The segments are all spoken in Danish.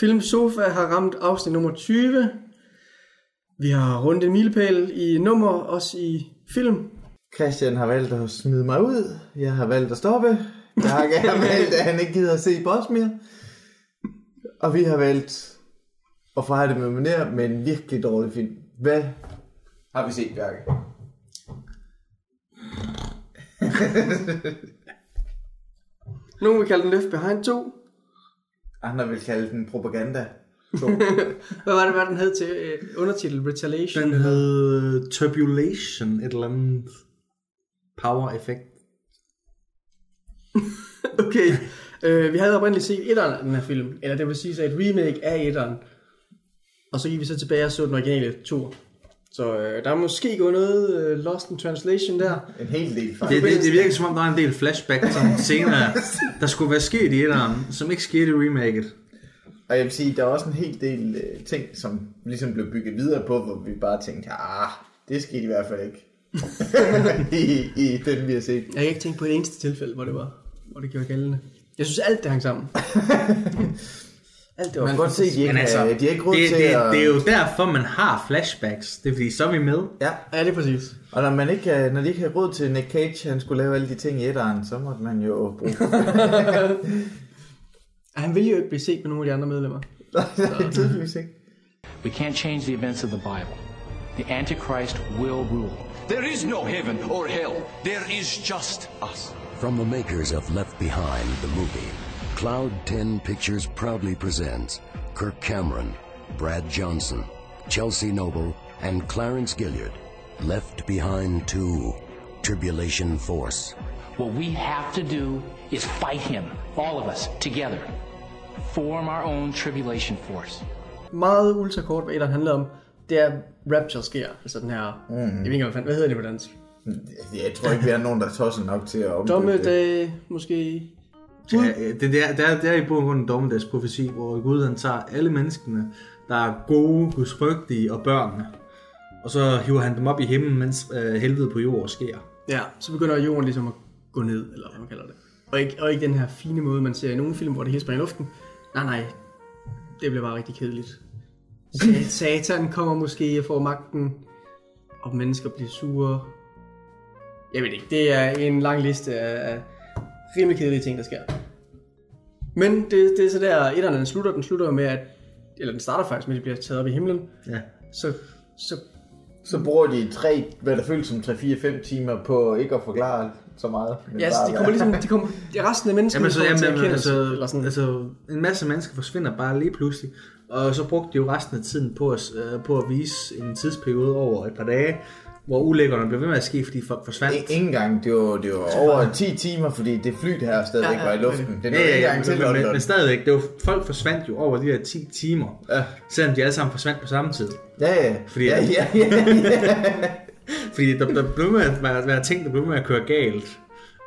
Film Sofa har ramt afsnit nummer 20. Vi har rundt en milepæl i nummer, også i film. Christian har valgt at smide mig ud. Jeg har valgt at stoppe. Jeg har valgt, at han ikke gider at se Boss mere. Og vi har valgt at fejre det med manér med en virkelig dårlig film. Hvad har vi set, Bjarke? Nogen vil kalde den Left Behind 2. Andre vil kalde den propaganda. Hvad var det, hvad den hed til uh, undertitel? Retaliation? Den hed Turbulation, et eller andet power effect. Okay. Uh, vi havde oprindeligt set etteren af den her film. Eller det vil sige så et remake af etteren. Og så gik vi så tilbage og så den originale to. Så uh, der er måske gået noget uh, lost in translation der. En hel del Det, faktisk. det, det virker som om, der er en del flashback som senere, der skulle være sket i etteren, som ikke skete i remaket. Og jeg vil sige, der er også en hel del øh, ting, som ligesom blev bygget videre på, hvor vi bare tænkte, ah, det skete i hvert fald ikke. I, I den, vi har set. Jeg har ikke tænkt på et eneste tilfælde, hvor det var, hvor det gjorde gældende. Jeg synes alt det hang sammen. alt det var Man kan godt se, at de ikke, Men altså, de ikke råd det, til det, at... det er jo derfor, man har flashbacks. Det er fordi, så er vi med. Ja, Ja, det er præcis. og når, man ikke, har- når de ikke har råd til Nick Cage, han skulle lave alle de ting i etteren, så måtte man jo bruge... Han ville jo ikke blive set med nogle af de andre medlemmer. Nej, tydeligvis ikke. We can't change the events of the Bible. The Antichrist will rule. There is no heaven or hell. There is just us. From the makers of Left Behind, the movie, Cloud 10 Pictures proudly presents Kirk Cameron, Brad Johnson, Chelsea Noble, and Clarence Gilliard. Left Behind 2, Tribulation Force. What we have to do is fight him, all of us, together. Form our own tribulation force. Meget ultrakort, hvad etteren handler om, det er Rapture sker. Altså den her, mm. jeg ved ikke engang, hvad hvad hedder det på dansk? Jeg tror ikke, vi er nogen, der tosser nok til at omdøbe det. Dommedag, måske. Ja, det, det, er, det, er, det er i bund og grund en dommedagsprofeti, hvor Gud han tager alle menneskene, der er gode, gudsfrygtige og børnene, og så hiver han dem op i himlen, mens øh, helvede på jord sker. Ja, så begynder jorden ligesom at gå ned, eller hvad man kalder det. Og ikke, og ikke den her fine måde, man ser i nogle film, hvor det hele springer i luften. Nej, nej. Det bliver bare rigtig kedeligt. Sa- Satan kommer måske og får magten, og mennesker bliver sure. Jeg ved ikke, det er en lang liste af rimelig kedelige ting, der sker. Men det, det er så der, etterne den slutter. Den slutter med, at, eller den starter faktisk med, at de bliver taget op i himlen. Ja. Så, så Så bruger de tre, hvad der føles som 3-4-5 timer på ikke at forklare så meget. men Ja, så de kommer ligesom, de kommer, de resten af menneskene Jamen, så, kommer til at jamen, kende altså, os, eller sådan. altså, en masse mennesker forsvinder bare lige pludselig, og så brugte de jo resten af tiden på at, øh, på at vise en tidsperiode over et par dage, hvor ulækkerne blev ved med at ske, fordi folk forsvandt. Ikke engang, det var, det var over 10 timer, fordi det fly her stadigvæk Ja, ja, var i luften. Det Ja, nåede ja, ikke ja, engang til men, men, stadigvæk, det var, folk forsvandt jo over de her 10 timer, Ja. selvom de alle sammen forsvandt på samme tid. Ja, ja. Fordi- ja, ja, ja, ja. Fordi der, der blev med at være, være ting, der blev med at køre galt.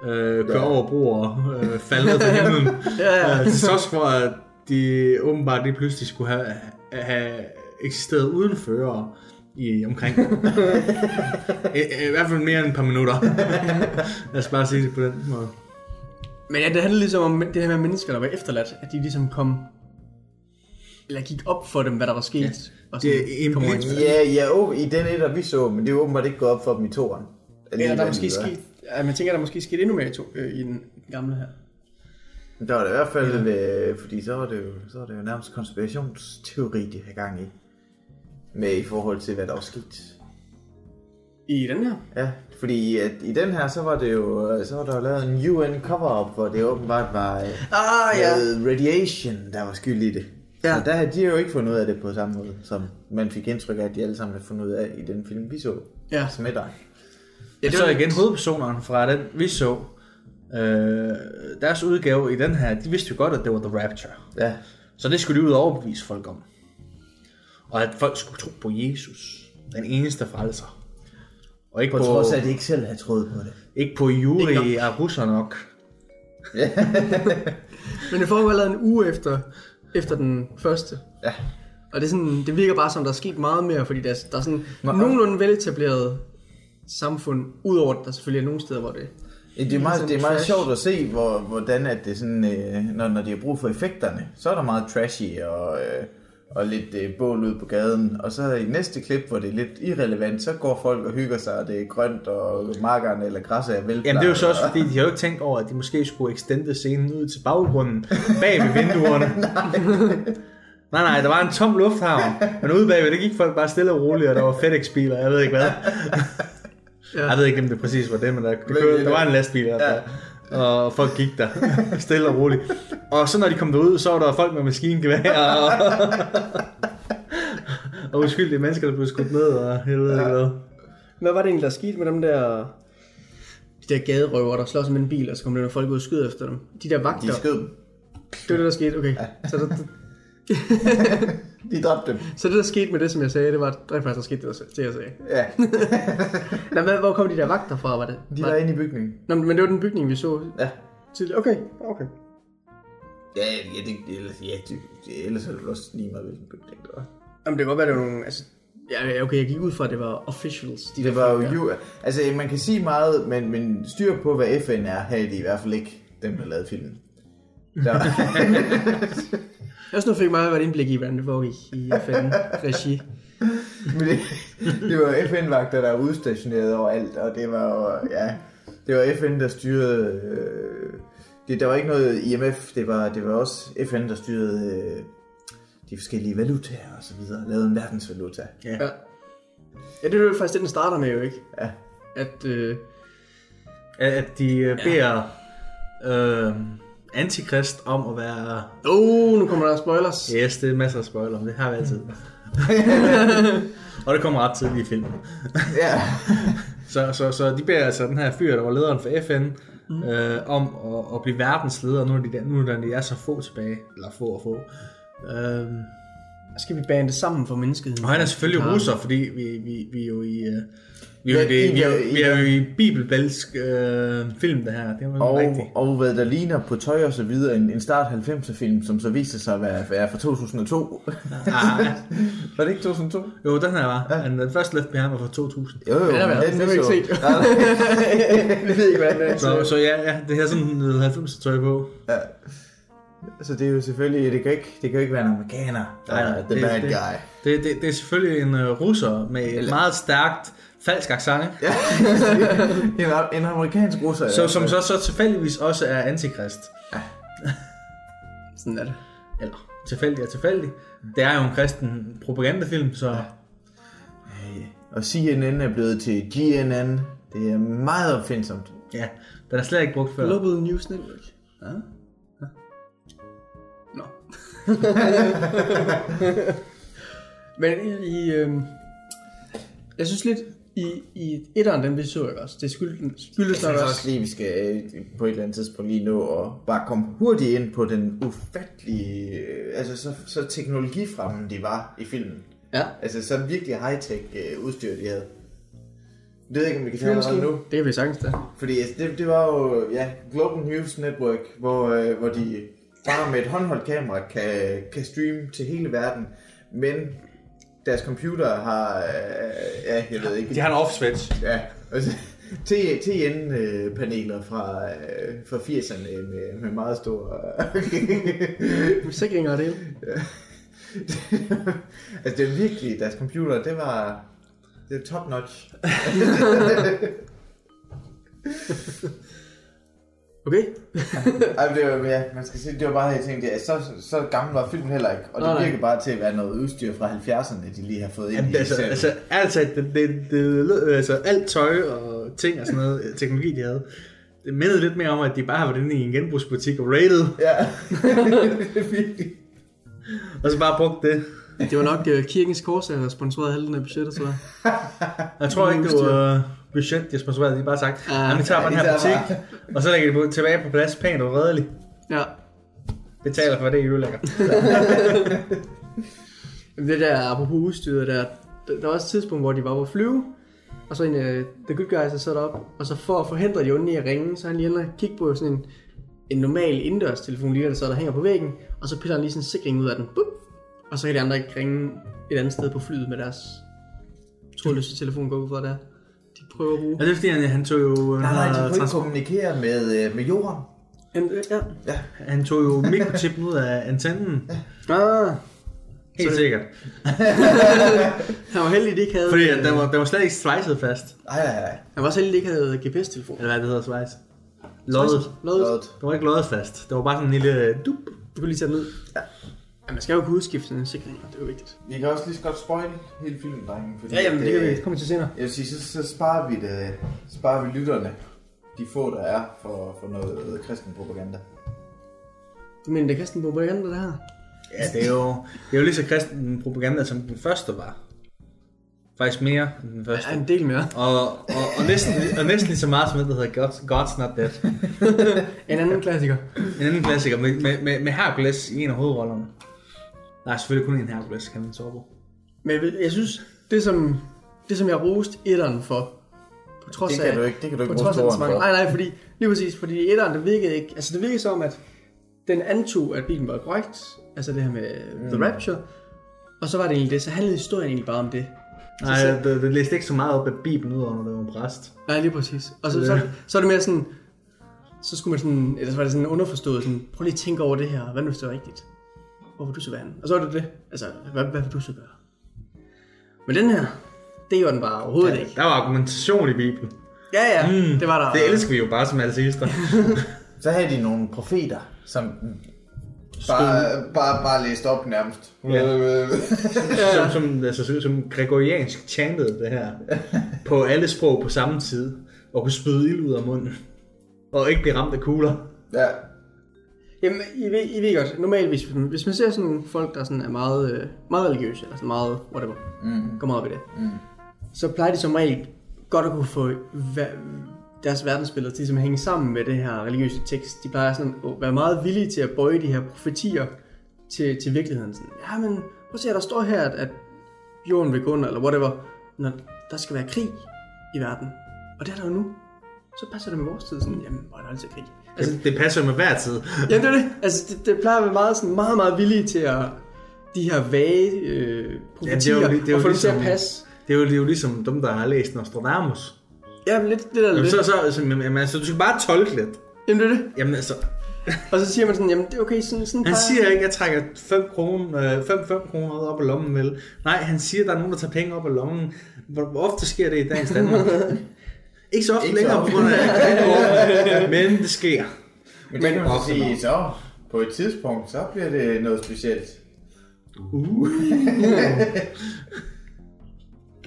Øh, køre Ja. over broer, øh, falde ned fra himlen. Ja, ja. Øh, til trods for, at de åbenbart lige pludselig skulle have, have eksisteret uden fører i omkring. I, I hvert fald mere end et par minutter. Lad os bare sige det på den måde. Men ja, det handler ligesom om det her med mennesker, der var efterladt, at de ligesom kom, eller gik op for dem, hvad der var sket. Ja. Og sådan, Det er kom ja, ja oh, i den etter, vi så, men det er åbenbart ikke gået op for dem i toren. Eller der er måske sket, ja, man tænker, der er måske sket endnu mere i, to, øh, i den gamle her. Der var det i hvert fald, øh, fordi så var det jo, så var det jo nærmest konspirationsteori, de har gang i. Med i forhold til, hvad der var sket. I den her? Ja, fordi at i den her, så var det jo, så var der jo lavet en UN cover-up, hvor det åbenbart var øh, Ah, noget radiation, der var skyld i det. Ja. Så der har de jo ikke fundet ud af det på samme måde, som man fik indtryk af, at de alle sammen har fundet ud af i den film, vi så. Ja. Som er dig. Ja, det så igen hovedpersonerne fra den, vi så. Øh, deres udgave i den her, de vidste jo godt, at det var The Rapture. Ja. Så det skulle de ud og overbevise folk om. Og at folk skulle tro på Jesus. Den eneste frelser. Og ikke På på, trods af, at de ikke selv havde troet på det. ikke på Yuri Arussanok. Men det foregår allerede en uge efter, efter den første. Ja. Og det, er sådan, det virker bare som, der er sket meget mere, fordi der, er- der er sådan Nå, nogenlunde veletableret samfund, udover at der selvfølgelig er nogle steder, hvor det Ja, det er meget, det er meget Trash. sjovt at se, hvor, hvordan at det sådan, øh, når, når de har brug for effekterne, så er der meget trashy og, øh, og lidt øh, bål ud på gaden. Og så i næste klip, hvor det er lidt irrelevant, så går folk og hygger sig, og det er grønt, og markerne eller græsset er velplejet. Jamen det er jo så også fordi, de har jo ikke tænkt over, at de måske skulle extende scenen ud til baggrunden, bag ved vinduerne. nej, nej, der var en tom lufthavn, men ude bagved, det gik folk bare stille og roligt, og der var FedEx-biler, jeg ved ikke hvad. Ja. Jeg ved ikke, om det præcis var det, men der, det kørte, der var en lastbil i hvert fald. Og folk gik der stille og roligt. Og så når de kom derud, så var der folk med maskingevær og, og uskyldige mennesker, der blev skudt ned, og jeg ved ikke hvad. Hvad var det egentlig, der skete med dem der... De der gaderøver, der slår sig med en bil, og så kommer der nogle folk ud og skyder efter dem. De der vagter. De skød dem. Det var det, der skete, okay. Så, der, De dræbte dem. så det, der skete med det, som jeg sagde, det var rent faktisk, der skete det, det jeg sagde. Ja, Nå, hvad, hvor kom de der vagter fra, var det? de var, var inde i bygningen. Nå, men det var den bygning, vi så Ja. tidligere. Okay, okay. Ja, ja, det, ellers, ja det, det, ellers er det også lige meget, hvilken bygning det var. Jamen, det kan godt være, det var nogle... Altså, ja, ja, okay, jeg gik ud fra, at det var officials. De Det der var jo, der. jo altså man kan sige meget, men, men styr på, hvad FN er, havde de i hvert fald ikke, dem der lavede filmen. Der, Jeg også nu fik meget et indblik i, hvordan det foregik i FN-regi. men det, det var FN-vagter, der var udstationeret overalt, og det var jo, ja, det var FN, der styrede, øh, det, der var ikke noget IMF, det var, det var også FN, der styrede øh, de forskellige valutaer og så videre, lavede en verdensvaluta. Ja. Ja, det er jo faktisk det, den starter med jo, ikke? Ja. At, øh, At de øh, beder øh, Antikrist om at være... oh, nu kommer der spoilers. Yes, det er masser af spoiler om det har vi altid. og det kommer ret tidligt i filmen. Ja, Så, så, så de beder altså den her fyr, der var lederen for FN, mm. øh, om at, at blive verdensleder, nu er, de der, nu er de er så få tilbage. Eller få og få. Øh, Skal vi bande sammen for menneskeheden? og han er selvfølgelig russer, fordi vi, vi, vi er jo i... Øh, vi, er, Ja, jo i det, vi, er, vi er jo i bibelbælsk øh, film, det her. Det var og, rigtigt. og hvad der ligner på tøj og så videre, en, en start 90'er film, som så viste sig at være, være fra 2002. Ah, var det ikke 2002? jo, den her var. Ja. Den første Left Behind var fra 2000. Jo, jo, Ja, den Det har vi så- ikke nej. Jeg ved ikke, hvordan det er. Så, så ja, ja, det her sådan noget 90 tøj på. Så det er jo selvfølgelig, det kan ikke, det kan jo ikke være en amerikaner, der Nej, er nej, the det- bad det- guy. Det, det, det er selvfølgelig en uh, russer med et meget stærkt falsk accent, Ja. en, en amerikansk russer. så, som så, så tilfældigvis også er antikrist. Sådan er det. Eller tilfældig og tilfældig. Det er jo en kristen propagandafilm, så Og CNN er blevet til GNN. Det er meget opfindsomt. ja, den er slet ikke brugt før. Global News Network. Ja. ja. Nå. Men i, i øh, jeg synes lidt, i, i etteren, den vi så, ikke også? Det skyldes, skyldes nok også. også lige, vi skal øh, på et eller andet tidspunkt lige nå og bare komme hurtigt ind på den ufattelige, øh, altså så, så teknologifremmen de var i filmen. Ja. Altså så virkelig high-tech øh, udstyr, de havde. Det ved jeg ikke, om vi kan om Flyvemaskine. nu. Det kan vi sagtens da. Fordi altså, det, det var jo ja, Global News Network, hvor, øh, hvor de bare med et håndholdt kamera kan, kan streame til hele verden. Men deres computer har, øh, ja, jeg ved ikke. De har en off-switch. Ja, altså, TN-paneler fra, øh, fra 80'erne med, med meget stor... Forsikringer og det. altså det er virkelig, deres computer, det var... Det er top notch. Okay. Ej, det var, ja, man skal sige, det var bare, jeg tænkte, ja, så, så gammel var filmen heller ikke. Og det Nej, nej. virker bare til at være noget udstyr fra 70'erne, de lige har fået ind Jamen, i altså, serien. altså, altså, det, det, det, altså, alt tøj og ting og sådan noget, øh, teknologi de havde, det mindede lidt mere om, at de bare har været inde i en genbrugsbutik og rated, Ja, er og så bare brugt det. Det var nok uh, Kirkens Korsager, der sponsorerede halvdelen af budgettet, tror jeg. Jeg tror ikke, det var uh, budget, de sponsorerede. De har bare sagt, Ah, at vi tager ja, bare den de her butik, og så lægger de på, tilbage på plads, pænt og redeligt. Ja. Betaler for det, I ødelægger. Det der, apropos udstyret der, der, var også et tidspunkt, hvor de var på flyve, og så en af The Good Guys er sat op, og så for at forhindre de onde i at ringe, så har han lige inde og kigge på sådan en, en normal indendørs telefon, lige der, så der hænger på væggen, og så piller han lige sådan en sikring ud af den, Bup! og så kan de andre ikke ringe et andet sted på flyet med deres trådløse telefon gå ud fra der. Prøver at bruge. Og det er fordi, han, han tog jo... Nej, nej, de kunne ikke kommunikere med, øh, med jorden. En, øh, ja. han tog jo mikrochippen ud af antennen. Ah, Helt sikkert. han var heldig, at de ikke havde... Fordi at den var, den var slet ikke svejset fast. Nej, nej, nej. Han var også heldig, at de ikke havde GPS-telefon. Eller hvad det hedder, svejs. Loddet. Loddet. Loddet. Det var ikke loddet fast. Det var bare sådan en lille dup. Du kunne lige tage den ud. Ja. Ja man skal jo kunne udskifte en sikring, og det er jo vigtigt. Vi kan også lige så godt spoil hele filmen, drengen. Fordi Ja, jamen, det kan øh, vi komme til senere. Jeg vil sige, så, så sparer vi det, sparer vi lytterne, de få, der er for, for noget kristen propaganda. Du mener, det er kristen propaganda, det her? Ja, det er jo, det er jo lige så kristen propaganda, som den første var. Faktisk mere end den første. Ja, en del mere. Og, og, og, næsten, og næsten lige så meget som det, der hedder God's, God's Not Dead. En anden klassiker. En anden klassiker med, med, med, med Hercules i en af hovedrollerne. Der er selvfølgelig kun en Hercules, kan man sove på. Men jeg, jeg synes, det som, det som jeg roste etteren for, på trods Det af... kan du ikke, det kan du ikke på trods af mange, for. Nej, nej, fordi, lige præcis, fordi etteren, det virkede ikke, altså det virkede som, at den antog, at Bibelen var korrekt, altså det her med mm. The Rapture, og så var det egentlig det, så handlede historien egentlig bare om det. Nej, det, det læste ikke så meget op af Bibelen ud over, når det var en præst. Nej, lige præcis. Og så, så, så er det mere sådan, så skulle man sådan, eller så var det sådan underforstået, sådan, prøv lige at tænke over det her, hvad nu hvis det var rigtigt? Hvor vil du så være henne? Og så er det det, altså, hvad, hvad vil du så gøre? Men den her, det gjorde den bare overhovedet ja. ikke. Der var argumentation i Bibelen. Ja, ja, mm, det var der. Det elsker vi jo bare som ateister. Så havde de nogle profeter, som bare, bare, bare læste op nærmest. Ja. som, som, altså, som gregoriansk chantede det her. På alle sprog på samme tid. Og kunne spyde ild ud af munden. Og ikke blive ramt af kugler. ja. Jamen, I ved, I ved godt, normalt hvis, hvis man ser sådan nogle folk, der sådan er meget, øh, meget religiøse, eller sådan meget, whatever, mm. går meget op i det, mm. så plejer de som regel godt at kunne få deres verdensbillede til ligesom at hænge sammen med det her religiøse tekst. De plejer sådan at være meget villige til at bøje de her profetier til, til virkeligheden. Sådan, ja, men prøv at se, der står her, at, at jorden vil gå under, eller whatever, når der skal være krig i verden. Og det er der jo nu. Så passer det med vores tid sådan, jamen, hvor er der altid krig. Altså, Det, det passer jo med hver tid. Jamen det er det. Altså, det, det plejer at være meget, sådan, meget, meget villige til at de her vage øh, profetier, Ja, det er jo- det er jo og få dem til at ligesom- passe. Det er jo, det er jo ligesom dem, der har læst Nostradamus. Ja, men lidt det der Jamen, lidt. så, så, så, jamen, altså, du skal bare tolke lidt. Jamen det er det. Jamen altså, Og så siger man sådan, jamen det er okay, sådan, sådan han siger ikke, at jeg trækker 5 kroner, øh, 5, 5 kroner op af lommen, vel? Nej, han siger, at der er nogen, der tager penge op af lommen. Hvor, hvor ofte sker det i dagens Danmark? ikke så ofte Ikke længere på grund af men det sker. Men det kan man så Ofte sige, så på et tidspunkt, så bliver det noget specielt.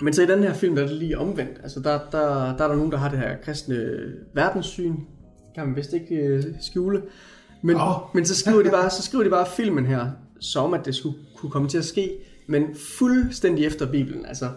Men så i den her film, der er det lige omvendt. Altså der, der, der er der nogen, der har det her kristne verdenssyn. Kan man vist ikke øh, skjule. Men, oh. men så, skriver de bare, så skriver de bare filmen her, som at det skulle kunne komme til at ske. Men fuldstændig efter Bibelen. Altså,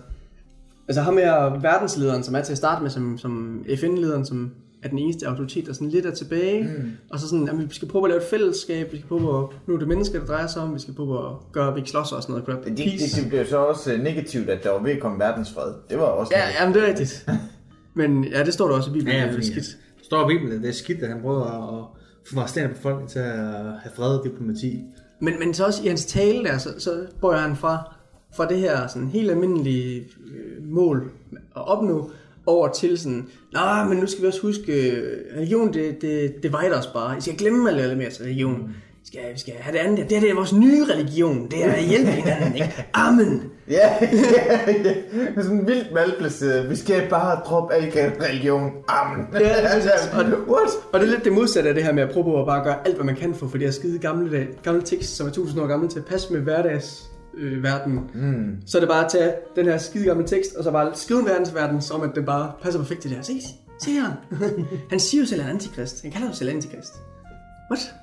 altså ham her verdenslederen, som er til at starte med, som, som FN-lederen, som er den eneste autoritet, der sådan lidt er tilbage. Mm. Og så sådan, jamen, vi skal prøve at lave et fællesskab, vi skal prøve at, nu er det mennesker, det drejer sig om, vi skal prøve at gøre, at vi ikke slås og sådan noget. Grab Det, det, det blev så også øh, negativt, at der var ved at komme verdensfred. Det var også Ja, negativt. jamen, det er rigtigt. Men ja, det står der også i Bibelen. Ja, det er skidt. der står i Bibelen, at det er skidt, at han prøver at få resterende befolkning til at have fred og diplomati. Men, men så også i hans tale der, så, så bøjer han fra, fra det her sådan helt almindelige øh, mål at opnå, over til sådan, Nå, men nu skal vi også huske, øh, religion, det, det, det vejder os bare. I skal glemme alt det mere til religion. Vi skal, vi skal have det andet. Det, her, det er vores nye religion. Det er at hjælpe hinanden, ikke? Amen. Ja, ja, ja. Det er sådan vildt malplaceret. Vi skal bare droppe al religion. Amen. Ja, præcis. Og, What? og det er lidt det modsatte af det her med at prøve på at bare gøre alt, hvad man kan for, for det her skide gamle, gamle tekst, som er tusind år gammel, til at passe med hverdags øh, verden. Mm. Så er det bare at tage den her skide gamle tekst, og så bare skrive en verdensverden, som at det bare passer perfekt til det her. Se, se her. han siger jo selv en antikrist. Han kalder jo selv antikrist. What?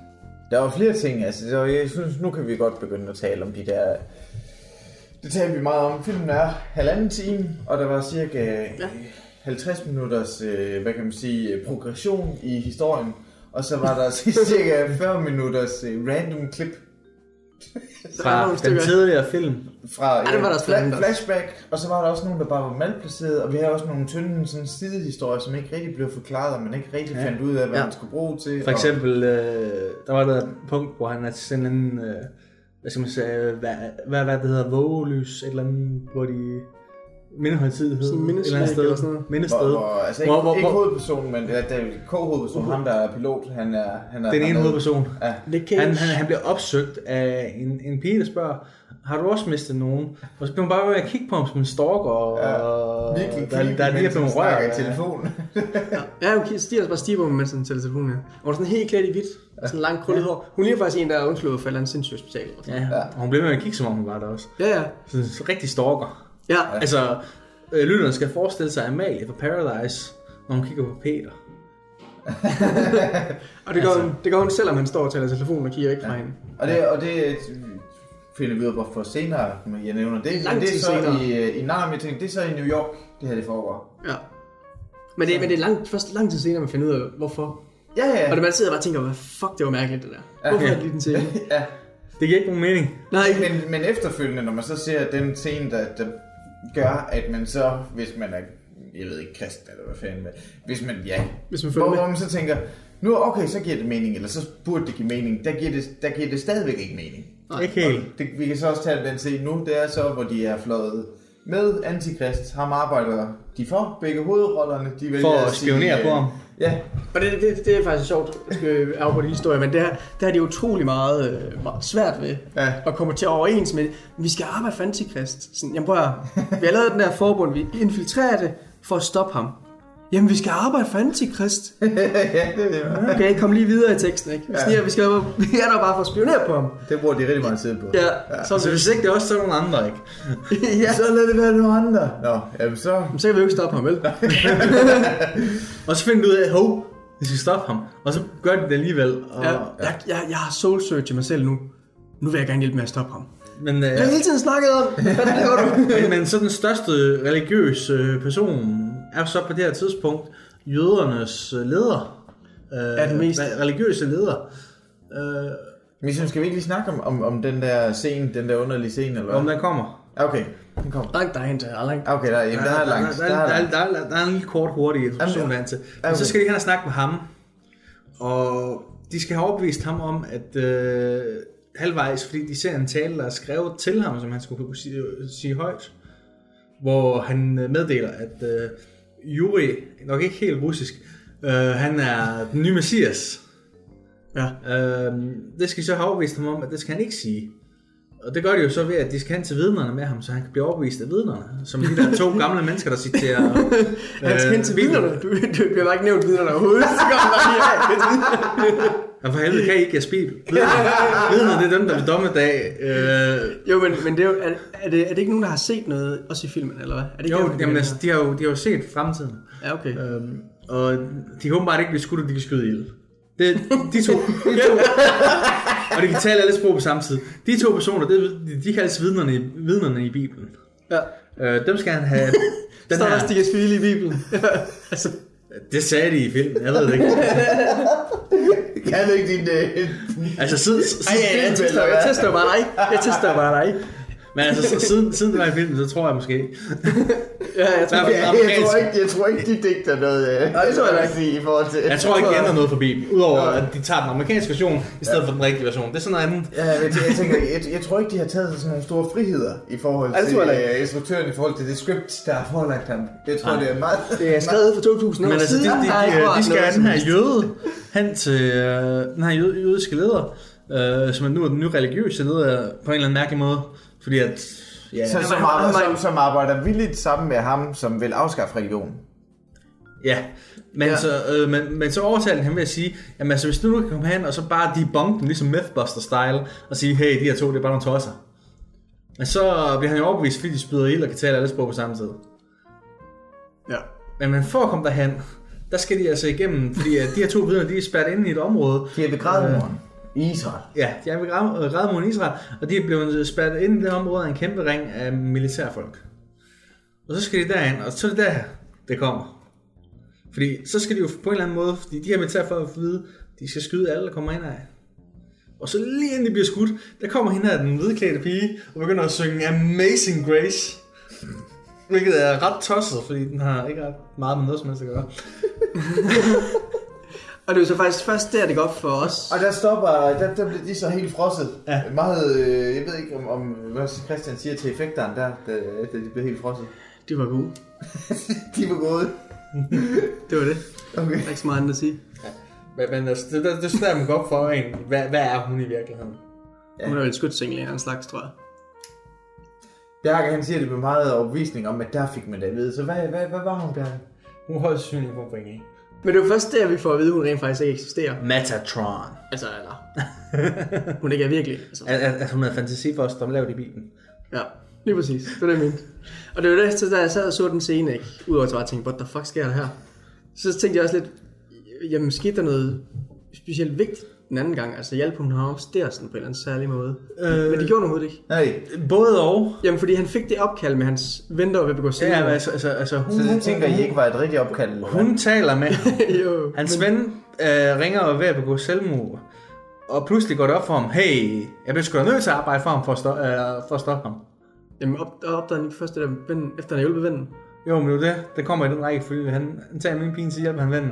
Der var flere ting, altså, så jeg synes, nu kan vi godt begynde at tale om de der... Det talte vi meget om. Filmen er halvanden time, og der var cirka ja. 50 minutters, øh, hvad kan man sige, øh, progression i historien. Og så var der cirka 40 minutters øh, random klip nogle Fra den stykker. tidligere film. fra Ja, det var der også fla- flashback, og så var der også nogle, der bare var malplaceret, og vi havde også nogle tynde sådan, sidehistorier, som ikke rigtig blev forklaret, og man ikke rigtig Ja. fandt ud af, hvad Ja. man skulle bruge til. For eksempel, øh, der var der et punkt, hvor han er til sådan en, øh, hvad skal man sige, hvad, hvad, hvad det hedder, vågelys, et eller andet, hvor de mindehøjtidlighed. Sådan et eller andet mindeslæg eller sådan noget. Mindested. Hvor, hvor, altså ikke, Hvor- hvor- ikke hvor- hovedpersonen, men det er David K-hovedpersonen, ham der er pilot, han er... Han er Den ene hovedperson. Ja. Han, han, han bliver opsøgt af en, en pige, der spørger, har du også mistet nogen? Og så bliver hun bare ved at kigge på ham som en stalker, og Ja, virkelig der, der, der er lige blevet rørt. i telefonen. Ja, hun stiger bare stiger på mig, mens han tæller telefonen, ja. Og hun er sådan helt klædt i hvidt. Sådan lang krøllet hår. Hun ligner faktisk en, der er undslået for et eller andet sindssygt hospital. sådan. Ja, og hun bliver ved med at kigge, som om hun var der også. Ja, ja. Så, så rigtig stalker. Ja, Altså, øh, lytterne skal forestille sig Amalie fra Paradise, når hun kigger på Peter. og det gør, hun, det gør hun, selvom han står og taler telefonen og kigger ikke fra hende. Og det, og det finder vi ud af, hvorfor senere jeg nævner det. Lang Men det er så senere. i, øh, i men jeg tænker, det er så i New York, det her det foregår. Ja. Men det, men det er lang, først lang tid senere, man finder ud af, hvorfor. Ja, ja. Og det man sidder og bare tænker, hvad fuck, det var mærkeligt det der. Hvorfor Ja. er det lige den scene? ja. Det giver ikke nogen mening. Nej, Men, men efterfølgende, når man så ser den scene, der, der gør, at man så, hvis man er, jeg ved ikke, kristen eller hvad fanden, men hvis man, ja, Hvis man følger hvor, med. hvor man så tænker, nu okay, så giver det mening, eller så burde det give mening, der giver det, der giver det stadigvæk ikke mening. Ikke helt. Det, vi kan så også tage den scene nu, det er så, hvor de er fløjet med Antikrist. Ham arbejder de for, begge hovedrollerne. De vælger For at sige, spionere på ham. Ja, Og det, det, det er faktisk sjovt, at skal afbryde historie, men det er, der er det utrolig meget, øh, meget svært ved Ja. at komme til overens med, vi skal arbejde for antikrist. Sådan, jamen prøv at, vi har lavet den der forbund, vi infiltrerer det for at stoppe ham. Jamen, vi skal arbejde for antikrist. ja, det, det, Okay, kom lige videre i teksten, ikke? Vi, ja. vi, skal, vi er der bare for at spionere på ham. det bruger de rigtig meget tid på. Ja, Så så, altså, hvis ikke det er også så er nogle andre, ikke? ja. Så lad det være nogle andre. Nå, jamen så... Så kan vi jo ikke stoppe ham, vel? Og så finder du ud af, hov, vi skal stoppe ham. Og så gør de det alligevel. Og, Ja, jeg, jeg, jeg har soul searchet mig selv nu. Nu vil jeg gerne hjælpe med at stoppe ham. Men, øh, Jeg har hele tiden snakket om, hvad laver du? men, men så den største religiøse øh, person er så på det her tidspunkt jødernes øh, leder. Øh, Er den mest- re- religiøse leder. Øh, Men så skal vi ikke lige snakke om, om, om den der scene, den der underlige scene, eller om hvad? den kommer. Okay, den kommer. Langt derhen til, langt. Okay, der, jamen, der er langt. Der, Der der, er der, langt. der, der, der er en lille kort, hurtig introduktion derhen til. Men okay. så skal de hen og snakke med ham. Og de skal have overbevist ham om, at øh, halvvejs, fordi de ser en tale, der er skrevet til ham, som han skulle kunne sige, sige højt. Hvor han øh, meddeler, at øh, Yuri, nok ikke helt russisk, øh, han er den nye messias. Ja. Øh, det skal så have overbevist ham om, at det skal han ikke sige. Og det gør de jo så ved, at de skal hen til vidnerne med ham, så han kan blive overbevist af vidnerne. Som de der to gamle mennesker, der citerer... Han skal hen til Bibelen. vidnerne. Du, du bliver bare ikke nævnt vidnerne overhovedet. Så man bare lige, ja, Og for helvede kan I ikke jeres bibel. Vidner, det er dem, der ved dommedag. Øh, Jo, men, men det er, jo, er, er, det, er det ikke nogen, der har set noget, også i filmen, eller hvad? Er det ikke jo, derfor, de jamen, altså, de, har jo, de har jo set fremtiden. Ja, okay. Øhm, og de kan åbenbart ikke blive skudt, og de kan skyde ild. Det, de to, de to, og de kan tale alle sprog på samme tid. De to personer, det, de, de kaldes vidnerne, i- vidnerne i Bibelen. Ja. Øh, dem skal han have... Den står der også, de her, kan spille i Bibelen. altså, det sagde de i filmen, jeg ved det ikke. Kan ikke din... Øh, Altså siden, ej, siden, ja, jeg, tester, jeg tester bare dig. Jeg tester bare dig. Men altså, så- siden, siden det var i filmen, så tror jeg måske... Ja, jeg tror, Ja, ja, jeg, tror ikke, jeg tror ikke, de digter noget... Øh, Nej, det tror jeg ikke. sige I forhold til... Jeg tror ikke, de ændrer noget for Bibelen, udover at de tager den amerikanske version i stedet for den rigtige version. Det er sådan noget andet. Ja, jeg, jeg, tænker, jeg, jeg tror ikke, de har taget sig sådan nogle store friheder i forhold Ja, det til jeg uh, instruktøren, i forhold til det script, der er forelagt ham. Jeg tror, det er meget... det er skrevet for 2000 år Men altså, de, siden. de, de, de skal have den her jøde hen til øh, den her jø- jødiske leder, øh, som er nu er den nye religiøse leder på en eller anden mærkelig måde. Fordi at... Ja, Så, som, arbejder, som, som arbejder villigt sammen med ham, som vil afskaffe religion. ja. Men, Ja. Så, øh, men, men så overtaler den ham ved at sige, jamen altså hvis du nu kan komme hen og så bare debunk dem, ligesom Mythbuster-style, og sige, hey, de her to, det er bare nogle tosser. Men så bliver han jo overbevist, fordi de spyder ild og kan tale alle sprog på samme tid. Ja. Men, men for at komme derhen, der skal de altså igennem, fordi at de her to vidner, de er spærret inde i et område, De er ved grædmuren Israel. Ja, de er ved Gra- Grædemuren i Israel, og de er blevet spærret ind i det område af en kæmpe ring af militærfolk. Og så skal de derind, og så er det der, det kommer. Fordi så skal de jo på en eller anden måde, fordi de her militærfolk at vide, de skal skyde alle, der kommer ind af. Og så lige inden de bliver skudt, der kommer hende her, den hvidklædte pige, og begynder at synge Amazing Grace. Hvilket er ret tosset, fordi den har ikke ret meget med noget som helst at gøre. Og det er jo så faktisk først der, det går op for os. Og der stopper, der, der bliver de så helt frosset. Ja. Meget, øh, jeg ved ikke om, om hvad Christian siger til effekteren der, da, da de bliver helt frosset. De var gode. De var gode. Det var det. Okay. Der er ikke så meget andet at sige. Men, men altså, det, det, det står man godt for en. Hvad, hvad er hun i virkeligheden? Ja. Hun er vel skudt af en slags, tror jeg. Bjarke, han siger det med meget overbevisning om, at der fik man det at vide. Så hvad, hvad, hvad var hun, Bjarke? Hun har højst synligt på ikke? Men det er jo først der, vi får at vide, at hun rent faktisk ikke eksisterer. Metatron. Altså, eller... hun ikke er virkelig. Altså. At, at, at hun havde fantasi for at stå lavet i bilen. Ja, lige præcis. Det er det, jeg. Og det var det, så da jeg sad og så den scene, ikke? Udover at jeg bare tænkte, what the fuck sker der her? Så tænkte jeg også lidt, jamen skete der noget specielt vigtigt den anden gang? Altså hjalp hun ham der sådan på en eller anden særlig måde? Øh... Men det gjorde hun overhovedet ikke. Nej, Både og. Jamen fordi han fik det opkald med hans ven, der var ved at begå Ja, selvmord. men altså, altså, altså hun, så det tænker I ikke var et rigtigt opkald? eller hun taler med ham. jo. Hans ven øh, ringer og er ved at begå selvmord. Og pludselig går det op for ham, hey, jeg bliver sgu da nødt til at arbejde for ham for at, stå, øh, for at stoppe ham. Jamen op, opdagede han ikke først det der ven, efter han har hjulpet vennen? Jo, men det er jo det. Det kommer i den række, fordi han, han tager min pige, så hjælper han vennen.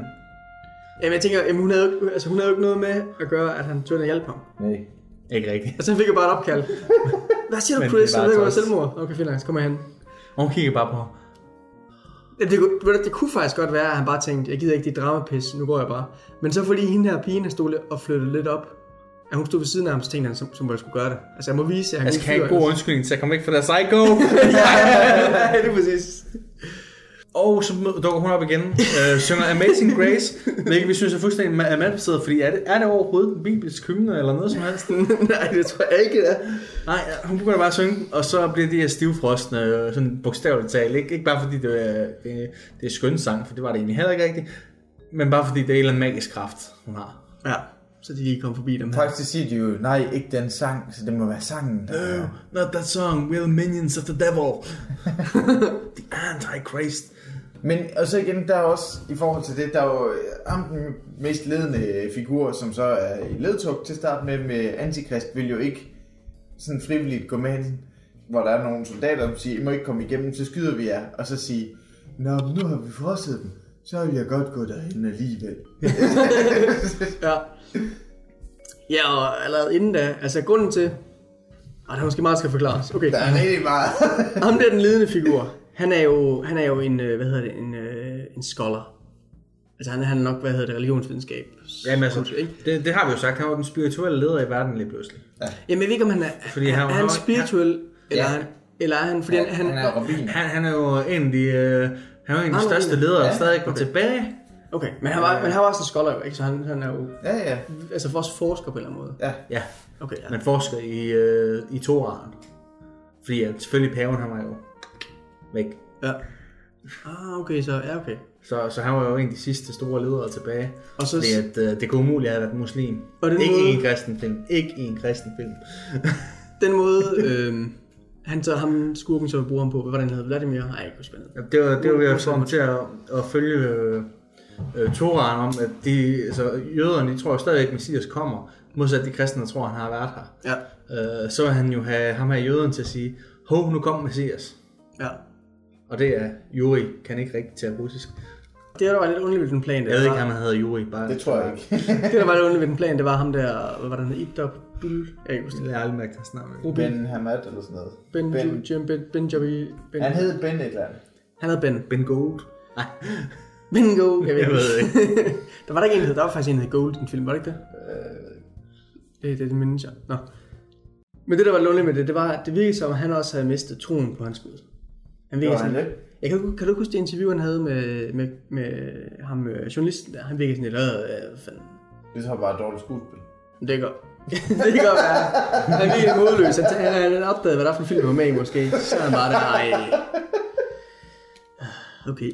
Jamen jeg tænker, jamen, hun, havde, jo ikke- altså, hun havde jo ikke noget med at gøre, at han tog ind og hjælpe ham. Nej. Ikke rigtigt. Altså han fik jo bare et opkald. Hvad siger du, Men Chris? det er Jeg bare ved ikke, tosset. selvmord. Okay, fint nok, så kommer jeg hen. Og hun kigger bare på ham. Ja, det, kunne- ved du, det kunne faktisk godt være, at han bare tænkte, jeg gider ikke de dramapis, nu går jeg bare. Men så fordi hende her pigen stod lidt og flyttede lidt op, at hun stod ved siden af ham, så tænkte han, som, som jeg skulle gøre det. Altså jeg må vise, at han Jeg skal have en god undskyldning til at komme væk fra der psycho. ja, det er præcis. Og så dukker hun op igen, øh, synger Amazing Grace, hvilket vi synes er fuldstændig ma- malplaceret, fordi er det, er det overhovedet en bibelsk hymne eller noget som helst? Nej, det tror jeg ikke, det er. Nej, hun begynder bare at synge, og så bliver de her stivfrostende, øh, sådan bogstaveligt talt. Ikke, ikke bare fordi det er, det, det er skønsang, for det var det egentlig heller ikke rigtigt, men bare fordi det er en eller anden magisk kraft, hun har. Ja, så de lige kom forbi dem her. Faktisk siger de jo, nej, ikke den sang, så det må være sangen. Der... No, not that song, we're the minions of the devil. the Antichrist. Men og så igen, der er også, i forhold til det, der er jo øh, ham den mest ledende figur, som så er i ledtog til start med, med Antikrist, vil jo ikke sådan frivilligt gå med ind, hvor der er nogle soldater, der siger, I må ikke komme igennem, så skyder vi jer, og så sige, Nå, nu har vi frosset dem, så vil jeg godt gå derhen alligevel. Ja. Ja, og allerede inden da, altså grunden til... Og det er måske meget, der skal forklares. Okay. Der er rigtig meget. Ham der, den ledende figur, han er jo, han er jo en, øh, hvad hedder det, en, øh, en scholar. Altså han er, han er nok, hvad hedder det, religionsvidenskab. Jamen altså, Ikke? det, det har vi jo sagt, han var den spirituelle leder i verden lige pludselig. Jamen jeg ved ikke, om han er, Fordi han, han- er han han spirituel, eller, Ja. han, eller er han, fordi han, han, Han er. Han, han er jo en af de, øh, han er jo en af de Han er største ledere, der ja, stadig går tilbage. Okay, men han var, men han var også en scholar, ikke? Så han, han er jo Ja, ja. altså for os forsker på en eller anden måde. ja. Ja, Okay, ja. man forsker i, øh, i Toraen. Fordi at selvfølgelig paven, han var jo væk. ja. Ah, okay, så ja, okay. Så, så han var jo en af de sidste store ledere tilbage. Og så, Fordi at øh, det kunne umuligt have været muslim. Og den ikke måde- i en kristen film. Ikke i en kristen film. den måde, øh, han så ham skurken, som bruger ham på, hvad han hed? Vladimir? Nej, jeg kan ikke huske. Ja, Det var, det var ved at Hvorfor? få ham til at, at følge øh, øh, Toraen om, at de, altså, jøderne, de tror stadigvæk, at Messias kommer. Modsat de kristne, der tror, han har været her. Ja, Øh, så vil han jo have ham her jøden til at sige, hov, nu kom Messias. ja. Og det er Juri, kan ikke rigtig til russisk. Det, der var lidt underligt ved den plan, det, Jeg ved ikke, var, om han hedder Juri. Bare, Det tror jeg ikke. det, der var lidt underligt ved den plan, det var ham der, hvad var det, han hed? Ibdop Bul? Jeg kan huske det. Jeg har aldrig mærket hans navn. Ben Hamad eller sådan noget. Ben, Ben. ben. Jim, Ben, ben, Joby, ben. Han hed Ben et eller andet. han hed Ben. Ben Gold. Nej, Bingo, jeg ved, jeg ved ikke. der var der ikke en, der der var faktisk en, der hed Gold i den film, var det ikke det? Det, det er det mindes jeg. Nå. Men det, der var lundigt med det, det var, at det virkede som, at han også havde mistet troen på hans Gud. Han virkede han sådan, det? jeg kan, kan du ikke huske det interview, han havde med, med, med ham, øh, journalisten der? Han virkede sådan lidt, øh, fanden. Det er bare dårligt skuespil. Det kan godt. det kan godt være. Han er virkelig modløs. Han, han, han, han opdagede, hvad der er for en film, han var med i måske. Så er han bare der, ej. Okay.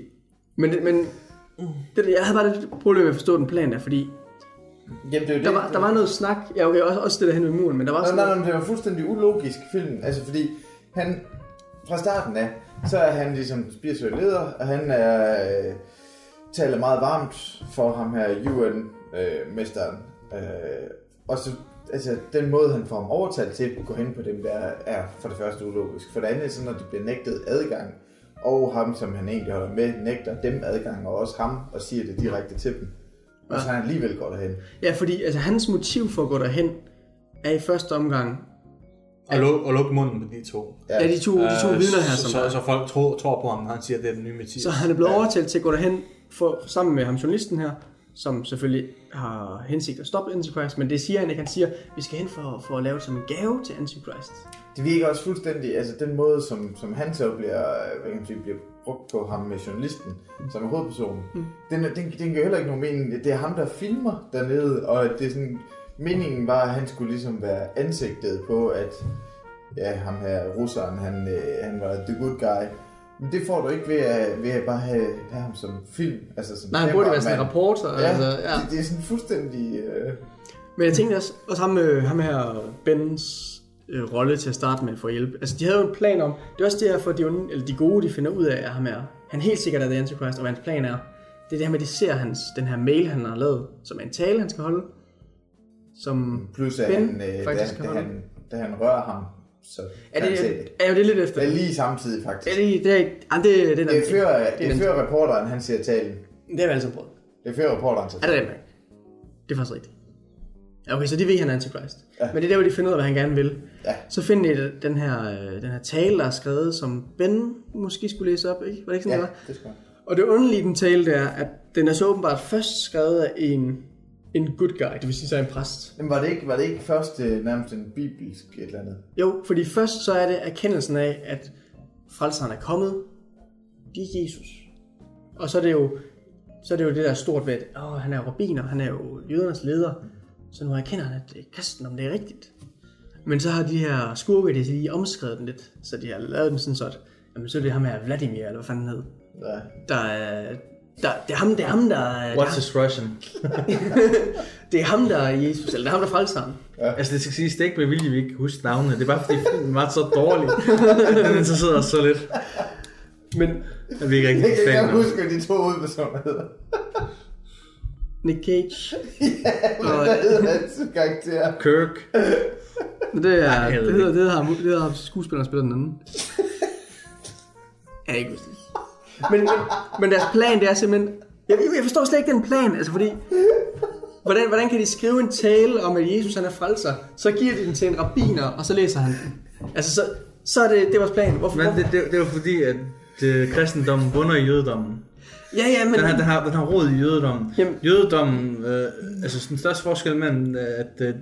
Men, men det, jeg havde bare lidt problem med at forstå den plan der, fordi Jamen, det er der det. var, der var noget snak. Ja, okay, også, også det der hen ved muren, men der var Nej, sådan nej, noget, nej, det var fuldstændig ulogisk film. Altså, fordi han, fra starten af, så er han ligesom spirituel leder, og han er, øh, taler meget varmt for ham her, UN-mesteren. Øh, og så, altså, den måde, han får ham overtalt til at gå hen på dem, der er for det første ulogisk. For det andet, så når de bliver nægtet adgang, og ham, som han egentlig holder med, nægter dem adgang, og også ham, og siger det direkte til dem. Og så han alligevel går derhen. Ja, fordi altså, hans motiv for at gå derhen, er i første omgang Og, luk, og lukke munden på de to. Ja, de to, de to Øh, vidner her, så, som så, så folk tror, tror på ham, når han siger, at det er den nye Mathias. Så han er blevet overtalt til at gå derhen for, sammen med ham, journalisten her, som selvfølgelig har hensigt at stoppe Antichrist, men det siger han ikke. Han siger, vi skal hen for, for at lave det som en gave til Antichrist. Det virker også fuldstændig, altså den måde, som, som han så bliver, hvad kan man sige, bliver brugt på ham med journalisten, som er hovedpersonen, mm. den, den, den giver heller ikke nogen mening. Det er ham, der filmer dernede, og det er sådan, meningen var, at han skulle ligesom være ansigtet på, at ja, ham her, russeren, han, øh, han var the good guy. Men det får du ikke ved at, ved at bare have, have ham som film. Altså som Nej, han burde være sådan en reporter. Ja, Altså, ja. Det, det, er sådan fuldstændig... Øh, Men jeg tænkte også, også ham, øh, ham her, Bens øh, rolle til at starte med for at hjælpe. Altså, de havde jo en plan om, det er også det her for de, eller de gode, de finder ud af, at ham her, han helt sikkert er The Antichrist, og hvad hans plan er. Det er det her med, at de ser hans, den her mail, han har lavet, som er en tale, han skal holde. Som plus at Ben han, øh, da, faktisk da, kan holde. han, da han rører ham, så Er det, det. er jo det lidt efter? Det er lige samtidig faktisk. Er det, det, er, ah, det, det, det, Det er før, det, det er før reporteren, han siger talen. det har vi sammen prøvet. Det er før reporteren siger Er det det? Det er faktisk rigtigt. Ja, Okay, så de ved, at han er antichrist. Ja. Men det er der, hvor de finder ud af, hvad han gerne vil. Ja. Så finder de den her, øh, den her tale, der er skrevet, som Ben måske skulle læse op, ikke? Var det ikke sådan, Ja, det var? det skal. Og det underlige den tale, det er, at den er så åbenbart først skrevet af en, en good guy, det vil sige så en præst. Men var det ikke, var det ikke først øh, nærmest en bibelsk et eller andet? Jo, fordi først så er det erkendelsen af, at frelseren er kommet. Det er Jesus. Og så er det jo, så er det, jo det der stort ved, at åh, han er jo rabbiner, han er jo jødernes leder. Så nu erkender han, at det er kristen, det er rigtigt. Men så har de her skurke, de har lige omskrevet den lidt, så de har lavet den sådan så, at jamen, så er det ham her Vladimir, eller hvad fanden hed. Ja. Der er, der, det er ham, det er ham, der er, What's his Russian? det er ham, der er Jesus, eller det er ham, der frelser ham. Altså det skal siges, det er ikke med vilje, vi ikke kan huske navnene. Det er bare fordi filmen var så dårlig. Den interesserede os så lidt. Men At vi ikke rigtig Jeg kan huske, hvad de to hovedpersoner hedder. Nick Cage. og, Hvad hedder hans karakter? Kirk. Men det, er, jeg det, ved hedder, det, hedder, ham- det hedder ham skuespilleren, der spiller den anden. Jeg ikke huske det. Men, men, men deres plan, det er simpelthen... Jeg, jeg forstår slet ikke den plan, altså fordi... Hvordan, hvordan kan de skrive en tale om, at Jesus han er frelser? Så giver de den til en rabbiner, og så læser han den. Altså, så, så er det, det vores plan. Hvorfor? Men det, det, det jo fordi, at øh, kristendommen bunder i jødedommen. Ja, ja, men... Den har, den har, den har rod i jødedommen. Jamen- Jødedommen, øh, altså den største forskel mellem, øh, at øh,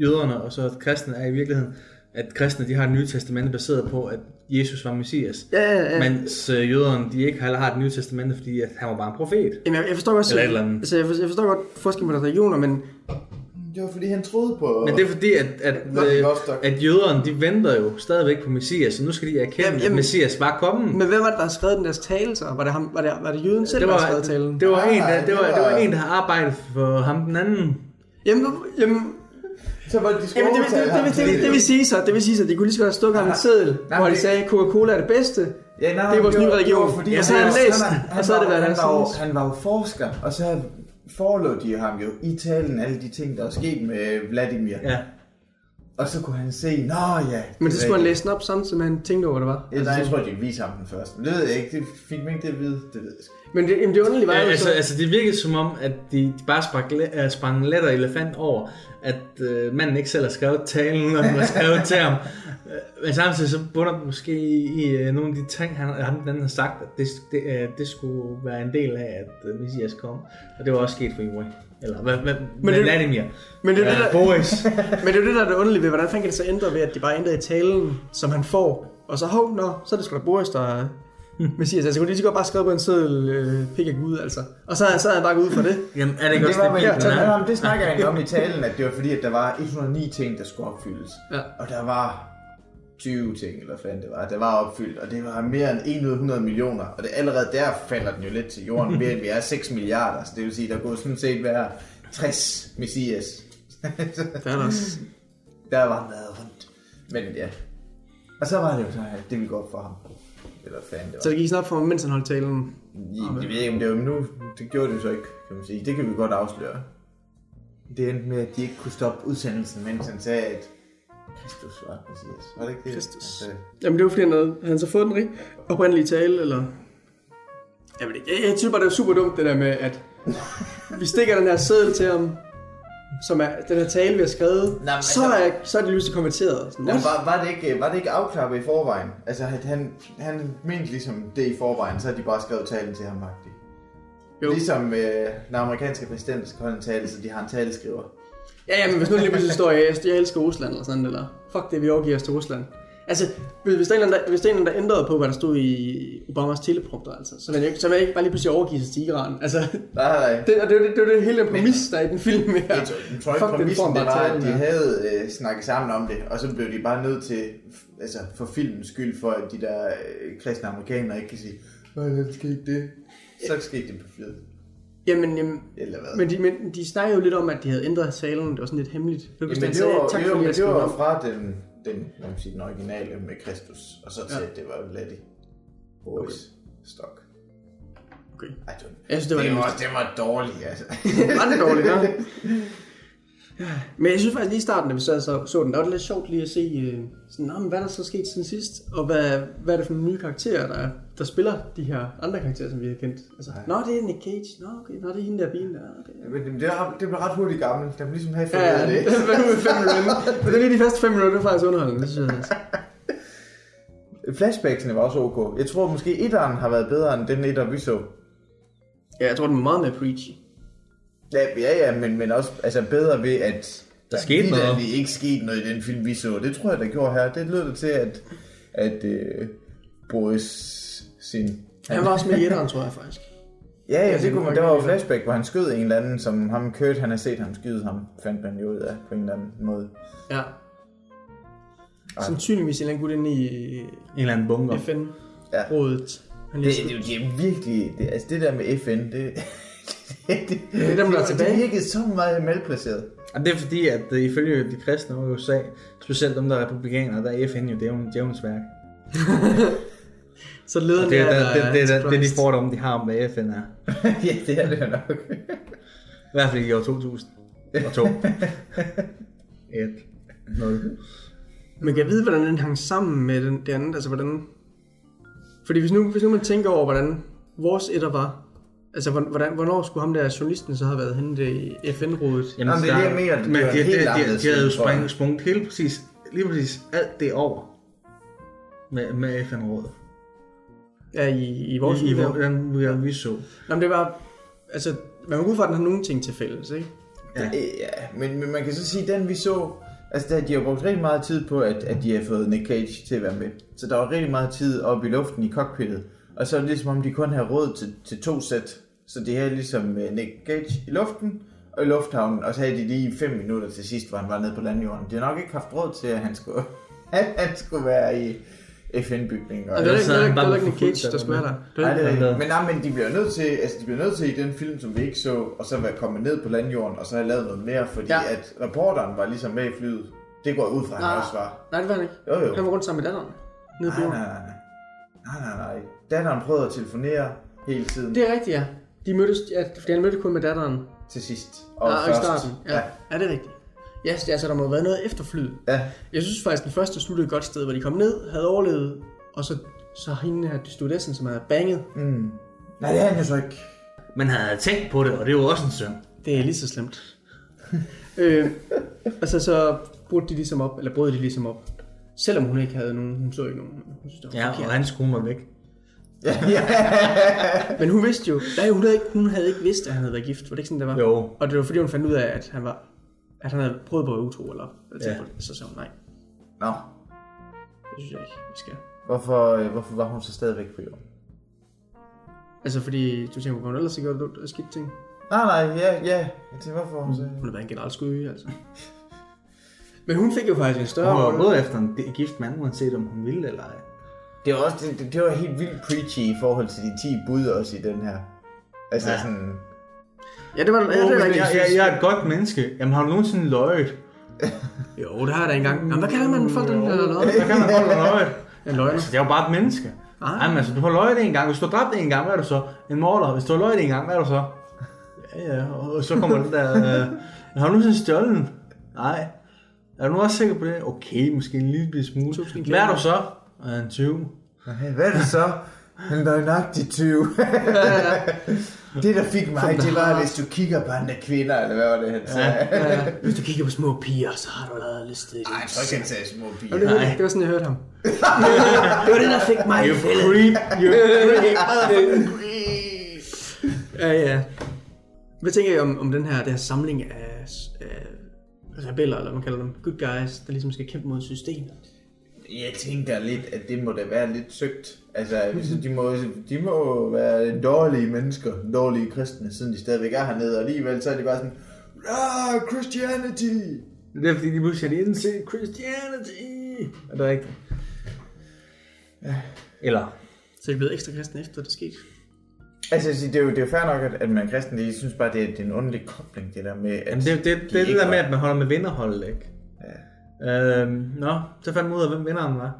jøderne og så kristne er i virkeligheden, at kristne de har et nye testamente baseret på, at Jesus var Messias. Ja, ja, ja. Mens øh, jøderne, de ikke heller har et nye testamente, fordi at han var bare en profet. Jamen, jeg, jeg forstår godt... Eller eller andet. Altså, jeg, forstår, jeg forstår godt forskellen på deres religioner, men... Det var fordi, han troede på... Men det er fordi, at, at, øh, at jøderne, de venter jo stadigvæk på Messias, så nu skal de erkende, Jamen, at jamen- Messias var kommet. Men hvem var det, der har skrevet den deres tale så? Var det, ham, var det, var det jøden selv, det der var, har skrevet talen? det var, en, der, det, var, det det var en, der har arbejdet for ham den anden. Jamen, jamen, Så var det de jamen det, det, det, det, det, det, det, vil sige så, det vil sige så, de kunne lige så godt have stukket ham en seddel, hvor de sagde, Coca-Cola er det bedste. Ja, nej, Det er vores nye religion. fordi, Og så han havde han var- læst han- og så havde var- det været han var, jo, han var jo forsker, og så forelå de ham jo i talen alle de ting, der er sket med Vladimir. Ja. Og så kunne han se, nå ja. Men det skulle han læse den op samtidig med, han tænkte over, hvad det var. Ja, nej, jeg tror, de ville vise ham den først. Men det ved jeg ikke. Det fik mig ikke det at vide. Det ved jeg sgu. Men det, jamen, det underlige var Ja, jo altså, så... altså, det virkede som om, at de, de bare sprang, uh, sprang let og elefant over, at uh, manden ikke selv har skrevet talen, og var skrevet til ham. Uh, men samtidig så bunder det måske i, uh, nogle af de ting, han, han den har sagt, at det, det, uh, det skulle være en del af, at uh, Messias kom. Og det var også sket for Juri. Eller hvad, hvad, med det- Vladimir. men det er det, der- Boris. Men det er det, der er det underlige ved, hvordan fanden kan det så ændre ved, at de bare ændrede i talen, som han får. Og så, hov, nå, så er det sgu da Boris, der er Messias. Altså, kunne de lige så godt bare skrive på en seddel, øh, pik Gud, altså. Og så, så er han bare gået ud fra det. Jamen, er det ikke Det, også var vel, det, Ja, det, det, det snakker jeg egentlig om i talen, at det var fordi, at der var 109 ting, der skulle opfyldes. Ja. Og der var 20 ting, eller hvad fanden det var, der var opfyldt. Og det var mere end 1 ud af 100 millioner. Og det, allerede der falder den jo lidt til jorden, mere end vi er 6 milliarder. Så det vil sige, der kunne sådan set være 60 messias. Det er der var været rundt. Men ja. Og så var det jo så, at det ville gå op for ham. Eller fanden det var. Så det gik sådan op for ham, mens han holdt talen. Jeg ved ikke, om det var nu. Det gjorde det jo så ikke, kan man sige. Det kan vi godt afsløre. Det endte med, at de ikke kunne stoppe udsendelsen, mens han sagde, at Kristus var Messias. Var det ikke det? Kristus. Han sagde? Jamen det var fordi, han havde, han så fået den rigtig oprindelige tale, eller... Jamen, jeg, jeg synes bare, det er super dumt, det der med, at vi stikker den her seddel til ham, som er den her tale, vi har skrevet, Nej, men så, altså- er, så er det lige konverteret. Sådan, Jamen, var, var, det ikke, var det ikke afklappet i forvejen? Altså, han, han mente ligesom det i forvejen, så har de bare skrevet talen til ham, faktisk. Jo. Ligesom øh, den amerikanske præsident skal holde en tale, så de har en taleskriver. Ja, ja, men hvis nu lige pludselig står, jeg, jeg elsker Rusland, eller sådan, eller fuck det, vi overgiver os til Rusland. Altså, hvis der er en, der, hvis der er en, der ændrede på, hvad der stod i Obamas teleprompter, altså, så vil jeg, ikke- så vil jeg ikke bare lige pludselig overgive sig til Iran. Altså, Nej, nej. det, og det, jo det, det, jo det hele den præmis, der er i den film her. Jeg tror, ikke, den præmissen er var, at de havde øh, snakket sammen om det, og så blev de bare nødt til, altså for filmens skyld, for at de der øh, kristne amerikanere ikke kan sige, det skete det. Så skete det på flyet. Jamen, jamen Eller hvad? men, de, men de snakker jo lidt om, at de havde ændret salen, det var sådan lidt hemmeligt. Var, Jamen, det sagde, var, tak jo, for at det var fra den, den, man siger, den originale med Kristus, og så til, Ja. det var Letty. Boys Okay. Stock. Okay. Ej, det Jeg synes, det var det var, det var dårligt, altså. Var det dårligt, ja? Men jeg synes faktisk lige i starten, da vi så, så, så den, der var det lidt sjovt lige at se, øh, sådan, men hvad er der så sket siden sidst, og hvad, hvad er det for nogle nye karakterer, der, er- der spiller de her andre karakterer, som vi har kendt. Altså, Nå, det er Nick Cage, Nå, okay, Nå, det er hende der bilen der, okay. Men det, var, det blev ret hurtigt gammelt. Der blev ligesom have Ja, ja, det. det, ikke? hvad nu med fem minutter? Men det er lige de første fem minutter, det er faktisk underholdende, det synes jeg. altså. Flashbacksene var også ok. Jeg tror måske etteren har været bedre end den etter, vi så. Ja, jeg tror, den var meget mere preachy. Ja, ja, ja men, men også altså bedre ved, at Der skete noget. vitterligt ikke skete noget i den film, vi så. Det tror jeg, der gjorde her. Det lød det til, at, at uh, Boris sin... Han var også med i etteren, tror jeg faktisk. Ja, ja, det det kunne man. Der var jo flashback, hvor han skød en eller anden, som ham Kurt, han har set ham skyde ham, fandt man jo ud af på en eller anden måde. Ja. Sandsynligvis en eller anden gut inde i En eller anden bunker. FN-rådet. Han Det, lige det, det er virkelig, det, altså det der med FN, det, det, det, Det er dem, der er det, tilbage. det virkede så meget malplaceret. Og det er fordi, at øh, ifølge de kristne over i USA, specielt dem, der er republikanere, der er FN jo djævn- djævnens værk. Så lederen det er der, det, der det, det, det, det, er de fordomme, de har om, hvad FN er. ja, det er det nok. I hvert fald i år 2000. Og 2. 1. 0. Men kan jeg vide, hvordan den hang sammen med den, det andet? Altså, hvordan... Fordi hvis nu, hvis nu man tænker over, hvordan vores etter var, altså, hvordan, hvornår skulle ham der journalisten så have været henne det i FN-rådet? Jamen, det er det, jeg mener, det men de, de, helt de, de, havde jo jeg. sprunget, præcis, lige præcis alt det over med, med FN-rådet. Ja, i, i vores I, i udgave. hvordan vi, vi så. Nå, men det var... Altså, man må gå ud fra, at den har nogle ting til fælles, ikke? Ja. Ja, men, men man kan så sige, den vi så, altså der, de har brugt rigtig meget tid på, at, at de har fået Nick Cage til at være med. Så der var rigtig meget tid oppe i luften i cockpittet. Og så er det ligesom om, de kun har råd til, til to sæt. Så det her er ligesom øh, Nick Cage i luften og i lufthavnen, og så havde de lige fem minutter til sidst, hvor han var nede på landjorden. De har nok ikke haft råd til, at han skulle, at han skulle være i FN-bygningen. Og det er ikke, det er ikke, det er ikke Cage, der skulle være der. Nej, det er ikke. Men, nej, men de bliver nødt til, altså de bliver nødt til i den film, som vi ikke så, og så være kommet ned på landjorden, og så have lavet noget mere, fordi Ja. at reporteren var ligesom med i flyet. Det går ud fra, at han Nej. også var. nej, det var han ikke. Jo, jo. Han var rundt sammen med datteren. Nede på Nej, jorden. nej, nej, nej. Nej, nej, nej. Datteren prøvede at telefonere hele tiden Det er rigtigt, ja. De mødtes, ja, fordi han mødte kun med datteren. til sidst. Og ja, i først. starten. Ja. Ja. ja, det er rigtigt. Ja, så altså, der må have været noget efter flyet. ja. Jeg synes faktisk, den første sluttede et godt sted, hvor de kom ned, havde overlevet, og så, så hende her stewardessen, som havde banget. Mm. Nej, det er han jo så ikke. Man havde tænkt på det, og det jo også en synd. Det er lige så slemt. øh, altså, så brugte de ligesom op, eller brød de ligesom op. Selvom hun ikke havde nogen, hun så ikke nogen. Hun synes, det var Ja, forkert. og hans kone var væk. Ja. Men hun vidste jo, nej, hun havde, ikke, hun havde ikke vidst, at han havde været gift. Var det ikke sådan, det var? Jo. Og det var fordi, hun fandt ud af, at han var at han havde prøvet på at være utro, eller hvad Ja. Så sagde hun, nej, Nå, det synes jeg ikke, vi skal. hvorfor, øh, hvorfor var hun så stadigvæk på jorden? Altså fordi, du tænker, på, hun ellers ikke gjort skidt ting. Nej, nej, ja, ja. Jeg tænkte, hvorfor hun så... Hun har været en generelt skyde, altså. Men hun fik jo faktisk en større Hun var rolle. gået efter en gift mand, uanset om hun ville eller ej. Det var, også, det, det, det var helt vildt preachy i forhold til de 10 bud også i den her. Altså ja. sådan... Ja, det var ja, det er jeg, jeg, jeg, er et godt menneske. Jamen har du nogensinde løjet? Jo, det har jeg da engang. Jamen, hvad kalder man folk, den der løg? Hvad kan man godt have løjet? En løgner. Altså, det er jo bare et menneske. Ah. Nej, men altså, du har løjet en gang. Hvis du har dræbt en gang, hvad er du så? En morder. Hvis du har løjet en gang, hvad er du så? Ja, ja. Og så kommer den der... Øh, har du nogensinde stjålet? Nej. Er du nu også sikker på det? Okay, måske en lille smule. Hvad er du så? En 20. "Hey, Hvad er det så? En løgnagtig tyv. Det, der fik mig, det var, hvis du kigger på andre kvinder, eller hvad var det, han sagde? Ja, hvis du kigger på små piger, så har du allerede lyst til det. Ej, jeg tror ikke, han sagde små piger. det, hørte, det var sådan, jeg hørte ham. det var det, der fik mig i fælden. Creep, you Ja, ja. Hvad tænker I om, om den her, det her samling af, af rebeller, eller hvad man kalder dem, good guys, der ligesom skal kæmpe mod systemet? Jeg tænker lidt, at det må da være lidt søgt. Altså, så de må, de må være dårlige mennesker, dårlige kristne, siden de stadigvæk er hernede, og alligevel så er de bare sådan, ah, Christianity! Det er fordi, de pludselig har indset Christianity. Er det rigtigt? Eller, Så er de blevet ekstra kristne efter, det skete. Altså, det er jo, det er jo fair nok, at, at man er kristen, jeg synes bare, det er, det er en underlig kobling, det der med, at Jamen, det, det, det, de det er det der med, at man holder med vinderholdet, ikke? Ja. Øhm, nå, så fandt man ud af, hvem vinderen var.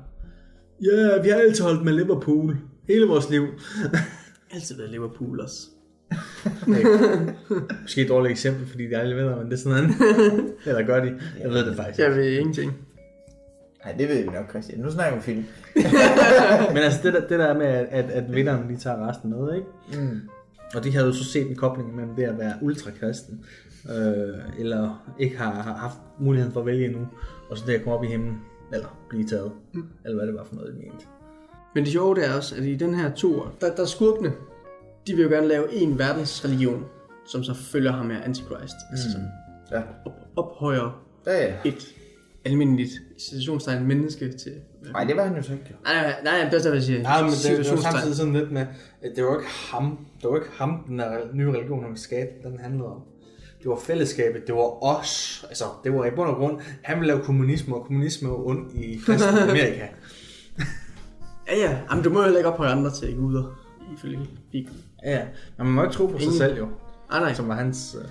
Ja, vi har altid holdt med Liverpool. Hele vores liv. Altid været Liverpool også. Måske et dårligt eksempel, fordi de aldrig vinder, men det er sådan andet. Eller gør de? Jeg ved det faktisk Jeg ved ingenting. Nej, det ved vi nok, Christian. Nu snakker vi film. Men altså, det der, det der med, at, at, vinderen de tager resten med, ikke? Mm. Og de havde jo så set en kobling mellem det at være ultrakristen, øh, eller ikke har, har haft muligheden for at vælge endnu, og så det at komme op i himlen, eller blive taget, mm. eller hvad det var for noget, de mente. Men det sjove det er også, at i den her tur, der, der er skurkene, de vil jo gerne lave en verdensreligion, som så følger ham her Antichrist. Mm. Altså som Ja. op, ophøjer Ja, ja. et almindeligt situationstegn menneske til... Nej, det var han jo så ikke. jo. Nej, nej, nej, det er at jeg siger Ja, men det, det var samtidig sådan lidt med, at det var ikke ham, det var ikke ham, den nye religion, han ville skabe, den handlede om. Det var fællesskabet, det var os. Altså, det var i bund og grund, han ville lave kommunisme, og kommunisme var ondt i Amerika. Ja, ja. Jamen, du må jo heller ikke ophøje andre til guder, ifølge Bibelen. Ja, ja. Men man må ikke tro på sig Ingen- selv jo, Nej, nej. som var hans... Øh,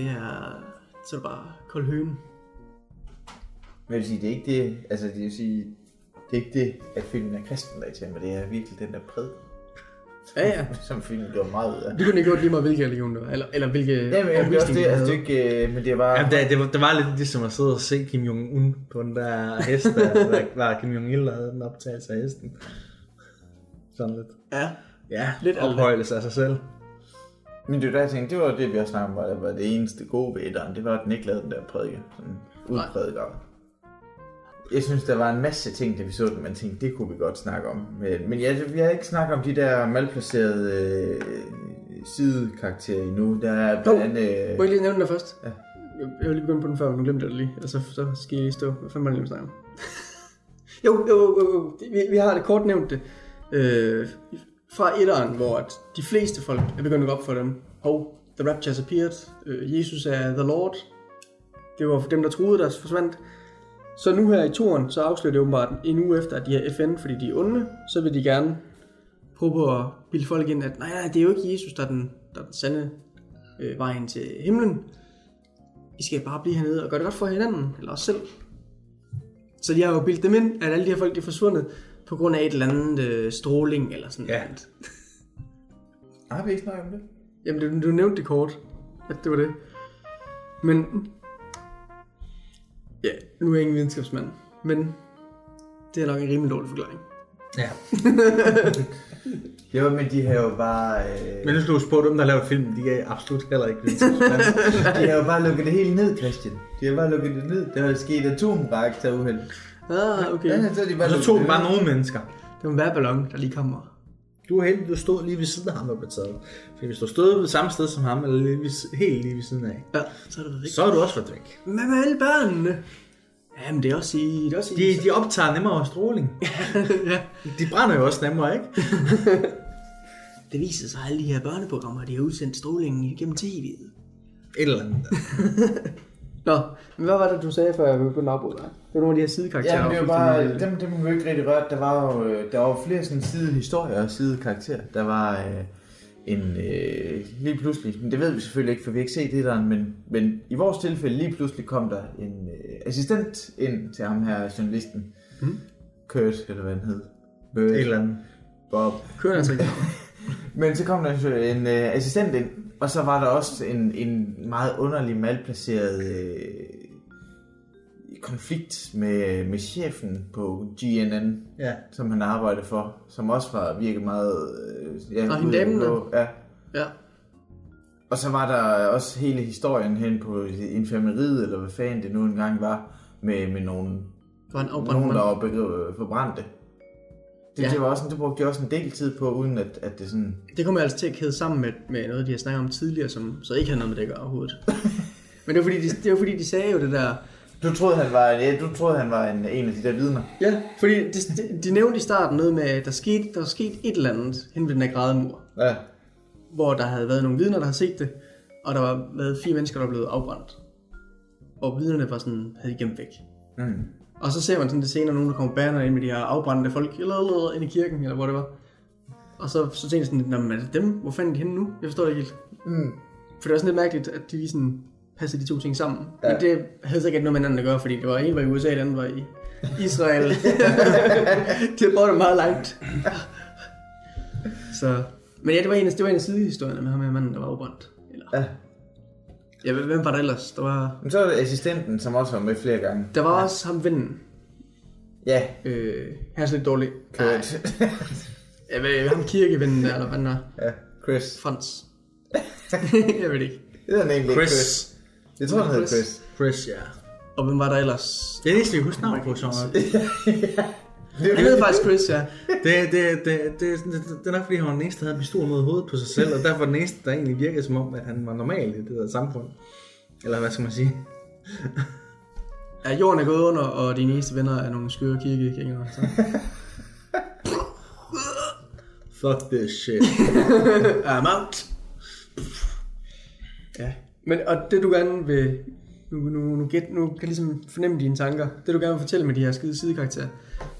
Det er... Så er det bare kold høne. Men jeg vil sige, det er ikke det, altså det vil sige, det er ikke det, at filmen er kristen der til, men det er virkelig den der præd, Ja, ja. som filmen gjorde meget ud af. Det kunne ikke gjort lige meget, hvilken religion det var. Eller, eller hvilke Ja, men det er også det, de altså det ikke, øh, men det er bare... Ja, det, det, var, det var lidt ligesom at sidde og se Kim Jong-un på den der hest, der, der var Kim Jong-il, der havde den optagelse af hesten. Sådan lidt. Ja. Ja, Lidt ophøjelse af sig selv. Men det var der, jeg tænkte, det var det, vi også snakkede om, var, var det eneste gode ved etteren. Det var, at den ikke lavede den der prædike. Sådan udprædiker. Jeg synes, der var en masse ting, da vi så den, man tænkte, det kunne vi godt snakke om. Men, men jeg, vi har ikke snakket om de der malplacerede øh, sidekarakterer endnu. Der er blandt andet... Må jeg lige nævne den først? Ja. Jeg, jeg vil lige begynde på den før, men nu glemte jeg det lige. Og så, så skal I lige stå. Hvad fanden var det, jeg snakke om? jo, jo, jo, jo. Vi, vi har det kort nævnt det. Øh, fra etteren, hvor at de fleste folk er begyndt at gå op for dem. Hov, the rapture has appeared. Øh, Jesus er the Lord. Det var dem, der troede, der forsvandt. Så nu her i toren, så afslører det åbenbart en uge efter, at de her FN, fordi de er onde, så vil de gerne prøve på at bilde folk ind, at nej, nej, det er jo ikke Jesus, der er den, der er den sande øh, vejen til himlen. I skal bare blive hernede og gøre det godt for hinanden, eller os selv. Så de har jo bildt dem ind, at alle de her folk de er forsvundet på grund af et eller andet øh, stråling eller sådan Ja. noget. Har vi ikke snakket om det? Jamen, du, du nævnte det kort, at det var det. Men, ja, nu er jeg ingen videnskabsmand, men det er nok en rimelig dårlig forklaring. Ja. Jo, men de har jo bare... Øh, Men nu skal du spørge dem, der har lavet filmen, de er absolut heller ikke videnskabsmænd. de har jo bare lukket det hele ned, Christian. De har bare lukket det ned. Der er sket atomreaktoruheld. Ah, okay. Ja, så de bare Og så tog det bare nogle mennesker. Det var en værballon, der lige kommer. Du er heldig, du stod lige ved siden af ham, der blev taget. Fordi hvis du stod ved samme sted som ham, eller lige ved, helt lige ved siden af, Ja, så er det været væk. så er du også været væk. Hvad med alle børnene? Jamen, det er også i... Det er også i De, de optager nemmere stråling. ja. De brænder jo også nemmere, ikke? Det viser sig, at alle de her børneprogrammer, de har udsendt strålingen igennem tv'et. Et eller andet. Nå, men hvad var det, du sagde, før jeg begyndte at afbryde dig? Det var nogle af de her sidekarakterer. Ja, men det var bare, dem, dem må vi ikke rigtig røre. Der var jo øh, der var flere sådan sidehistorier og sidekarakterer. Der var øh, en, øh, lige pludselig, men det ved vi selvfølgelig ikke, for vi har ikke set det der, men, men i vores tilfælde lige pludselig kom der en øh, assistent ind til ham her, journalisten. Mm. Kurt, eller hvad han hed. Bird, Et eller andet. Bob. Kører altså ikke. Men så kom der en øh, assistent ind, og så var der også en, en meget underlig malplaceret øh, konflikt med, med chefen på GNN, Ja. som han arbejdede for, som også var virkelig meget... Øh, ja, Og hende damen. Ja. Ja. Og så var der også hele historien hen på infirmeriet, eller hvad fanden det nu engang var, med, med nogle, Det var en afbrændt nogen, der var begre- forbrændte. Det, Ja. det, var også, det brugte de også en del tid på, uden at, at det sådan... Det kommer altså til at kæde sammen med, med noget, de har snakket om tidligere, som så ikke havde noget med det at gøre overhovedet. Men det var, fordi de, det var fordi, de sagde jo det der... Du troede, han var, ja, du troede, han var en, en af de der vidner. Ja, fordi de, de, de nævnte i starten noget med, at der skete, der var sket et eller andet hen ved den her grædemur, Ja. hvor der havde været nogle vidner, der havde set det, og der var været fire mennesker, der var blevet afbrændt. Og vidnerne var sådan, havde de gemt væk. Mm. Og så ser man sådan det senere, nogen der kommer bærende ind med de her afbrændte folk, eller, eller ind i kirken, eller hvor det var. Og så, så tænkte jeg sådan, er det dem? Hvor fanden er de henne nu? Jeg forstår det ikke helt. Mm. For det var sådan lidt mærkeligt, at de lige sådan passede de to ting sammen. Ja. Men det havde så ikke noget med hinanden at gøre, fordi det var en var i USA, den anden var i Israel. de havde båret det meget langt. så, men ja, det var en af, det var en af sidehistorierne med ham med manden, der var afbrændt. Eller, Ja. Ja, hvem var der ellers? Der var, Men så er det assistenten, som også var med flere gange. der var ja. også ham vennen. Ja, Øh, han er så lidt dårlig. Kurt. Jeg ved, ham kirkevennen der, eller hvad den er. ja, Chris. Frans. jeg ved det ikke. Det hedder egentlig ikke Chris. Chris. Jeg tror, han hedder Chris. Chris. Ja. Og hvem var der ellers? Det er det eneste, jeg husker navn på, så Han hed faktisk Chris, ja. det, det, det, det, det, det, er nok fordi, han var den eneste, der havde en pistol mod hovedet på sig selv, og derfor var den eneste, der egentlig virkede som om, at han var normal i det der samfund. Eller hvad skal man sige? Ja, jorden er gået under, og dine eneste venner er nogle skøre kirkegængere. Så. Fuck this shit. I'm out. Ja. Men, og det du gerne vil... Nu, nu, nu, get, nu kan jeg ligesom fornemme dine tanker. Det du gerne vil fortælle med de her skide sidekarakterer,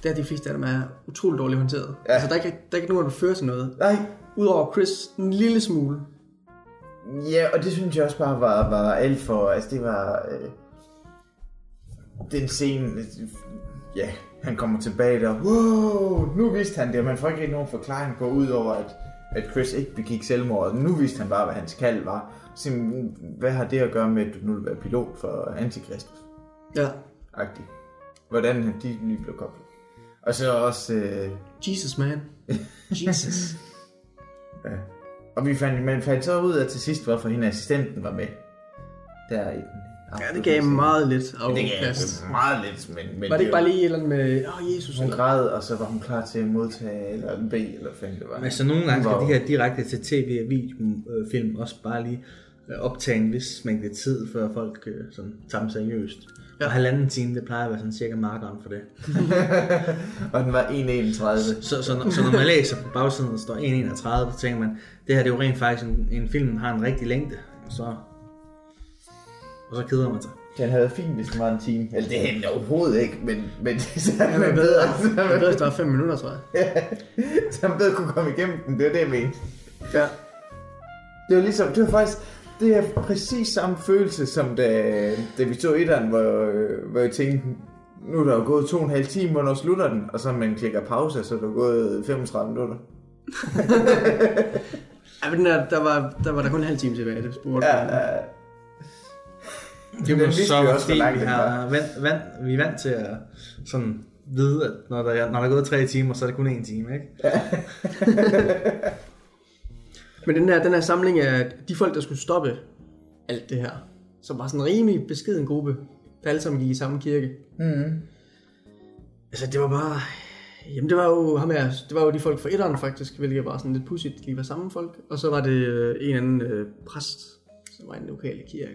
det er, at de fleste af dem er utroligt dårligt håndteret. Ja. Altså, der er, ikke, der er ikke nogen, der fører til noget. Nej. Udover Chris en lille smule. Ja, og det synes jeg også bare var, var alt for... Altså, det var... Øh, den scene... Ja, han kommer tilbage der. Wow, nu vidste han det, og man får ikke rigtig nogen forklaring på, udover at, at Chris ikke begik selvmord. Nu vidste han bare, hvad hans kald var. Så, hvad har det at gøre med, at du nu vil være pilot for Antikristus? Ja. Agtigt. Hvordan de lige blev koblet. Og så også... Øh, Jesus, man. Jesus. Ja. Og vi fandt, man fandt så ud af til sidst, hvorfor hende assistenten var med. Der i den. ja, det gav meget lidt Det gav afkast. meget lidt, men... men Var det ikke bare lige et eller andet med, åh oh, Jesus, Hun eller? græd, og så var hun klar til at modtage, eller B, eller hvad det var. Men så nogle gange skal var de her direkte til tv og videofilm også bare lige øh, optage en vis mængde tid, før folk øh, sådan, tager dem seriøst. Ja. Og halvanden time, det plejer at være sådan cirka markeren for det. Og den var 1,31. Så, så, når, så når man læser på bagsiden, der står 1.31, så tænker man, det her det er jo rent faktisk en, en film, der har en rigtig længde. Og så, og så keder man sig. Den havde været fint, hvis den var en time. Eller det havde den overhovedet ikke, men, men så Ja, er men man bedre, bedre. det er bedre, hvis der var fem minutter, tror jeg. Så man bedre kunne komme igennem den, det var det, jeg mente. Ja. Det var ligesom, det var faktisk, det er præcis samme følelse, som da, da vi så etteren, hvor, øh, hvor jeg tænkte, nu er der jo gået to og en halv time, hvornår slutter den? Og så man klikker pause, så er der gået 35 minutter. Ja, men der, der, var, der var der kun en halv time tilbage, det spurgte Ja, jeg. ja. Det Den var så vi også, fordi, vi, har vant, vant, vi er vant til at sådan vide, at når der, er- når der er gået tre timer, så er det kun en time, ikke? Men den her, den her samling af de folk, der skulle stoppe alt det her, som var sådan en rimelig beskeden gruppe, der alle sammen gik i samme kirke. Mm. Altså, det var bare... Jamen, det var jo, ham her, det var jo de folk fra etteren faktisk, hvilket var sådan lidt pudsigt, de lige var samme folk. Og så var det øh, en anden øh, præst, som var i den lokale kirke.